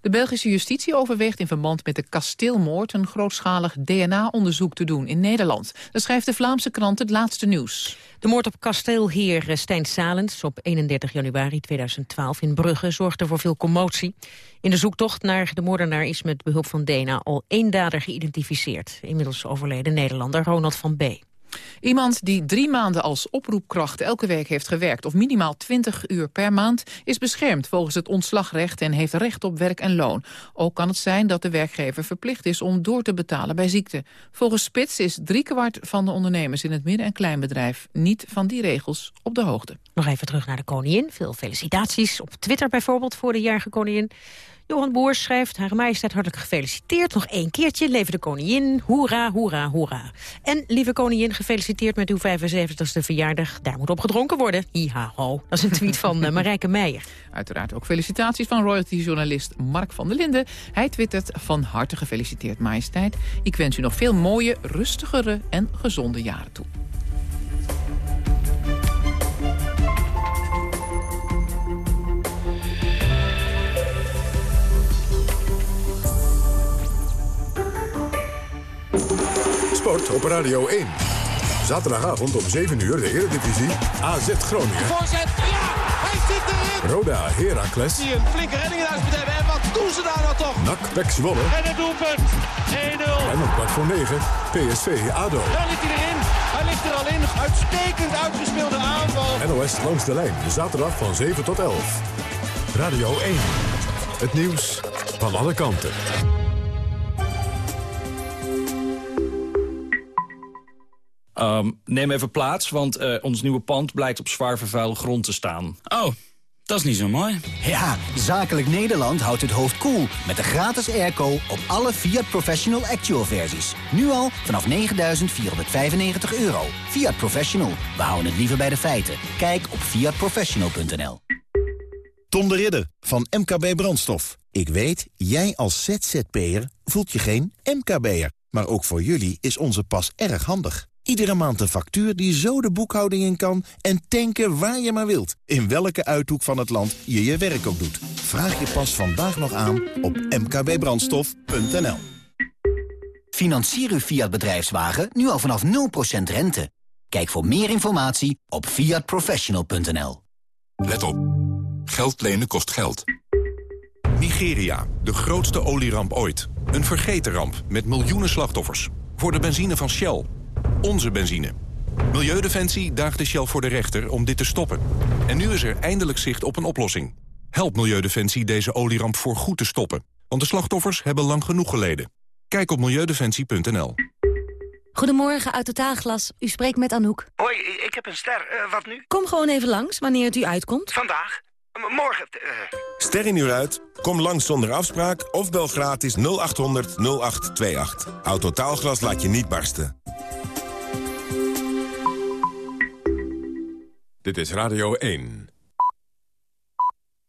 De Belgische justitie overweegt in verband met de kasteelmoord... een grootschalig DNA-onderzoek te doen in Nederland. Dat schrijft de Vlaamse krant Het Laatste Nieuws. De moord op kasteelheer Stijn Salens op 31 januari 2012 in Brugge zorgde voor veel commotie. In de zoektocht naar de moordenaar is met behulp van DNA al één dader geïdentificeerd. Inmiddels overleden Nederlander Ronald van B. Iemand die drie maanden als oproepkracht elke week heeft gewerkt... of minimaal 20 uur per maand, is beschermd volgens het ontslagrecht... en heeft recht op werk en loon. Ook kan het zijn dat de werkgever verplicht is om door te betalen bij ziekte. Volgens Spits is driekwart van de ondernemers in het midden- en kleinbedrijf... niet van die regels op de hoogte. Nog even terug naar de koningin. Veel felicitaties op Twitter bijvoorbeeld voor de jarige koningin. Johan Boers schrijft, Hare Majesteit hartelijk gefeliciteerd. Nog één keertje, leven de koningin. Hoera, hoera, hoera. En lieve koningin, gefeliciteerd met uw 75ste verjaardag. Daar moet op gedronken worden. Hiha, ho. Dat is een tweet van uh, Marijke Meijer. Uiteraard ook felicitaties van royalty-journalist Mark van der Linden. Hij twittert van harte gefeliciteerd majesteit. Ik wens u nog veel mooie, rustigere en gezonde jaren toe. Sport op Radio 1. Zaterdagavond om 7 uur de Eredivisie AZ Groningen. Voorzet, ja, hij zit erin. Roda Heracles. Zie een flinke redding in huis hebben. En wat doen ze daar nou toch? NAC Pek Zwolle. En het doelpunt, 1-0. En om kwart voor 9 PSV ADO. Daar ligt hij erin. Hij ligt er al in. Uitstekend uitgespeelde aanval. NOS langs de lijn. Zaterdag van 7 tot 11. Radio 1. Het nieuws van alle kanten. Ehm, neem even plaats, want eh, ons nieuwe pand blijkt op zwaar vervuilde grond te staan. Oh, dat is niet zo mooi. Ja, Zakelijk Nederland houdt het hoofd koel cool met de gratis airco op alle Fiat Professional Actual versies. Nu al vanaf 9.495 euro. Fiat Professional, we houden het liever bij de feiten. Kijk op fiatprofessional.nl Tom de Ridder van MKB Brandstof. Ik weet, jij als ZZP'er voelt je geen MKB'er. Maar ook voor jullie is onze pas erg handig. Iedere maand een factuur die zo de boekhouding in kan... en tanken waar je maar wilt. In welke uithoek van het land je je werk ook doet. Vraag je pas vandaag nog aan op mkbbrandstof.nl. Financier uw Fiat bedrijfswagen nu al vanaf 0% rente. Kijk voor meer informatie op fiatprofessional.nl. Let op. Geld lenen kost geld. Nigeria, de grootste olieramp ooit. Een vergeten ramp met miljoenen slachtoffers. Voor de benzine van Shell. Onze benzine. Milieudefensie daagde Shell voor de rechter om dit te stoppen. En nu is er eindelijk zicht op een oplossing. Help Milieudefensie deze olieramp voor goed te stoppen. Want de slachtoffers hebben lang genoeg geleden. Kijk op milieudefensie.nl. Goedemorgen, uit Totaalglas. U spreekt met Anouk. Hoi, ik heb een ster. Uh, wat nu? Kom gewoon even langs, wanneer het u uitkomt. Vandaag? M morgen? Uh... Ster in uur uit? Kom langs zonder afspraak of bel gratis 0800 0828. Autotaalglas laat je niet barsten. Dit is Radio 1.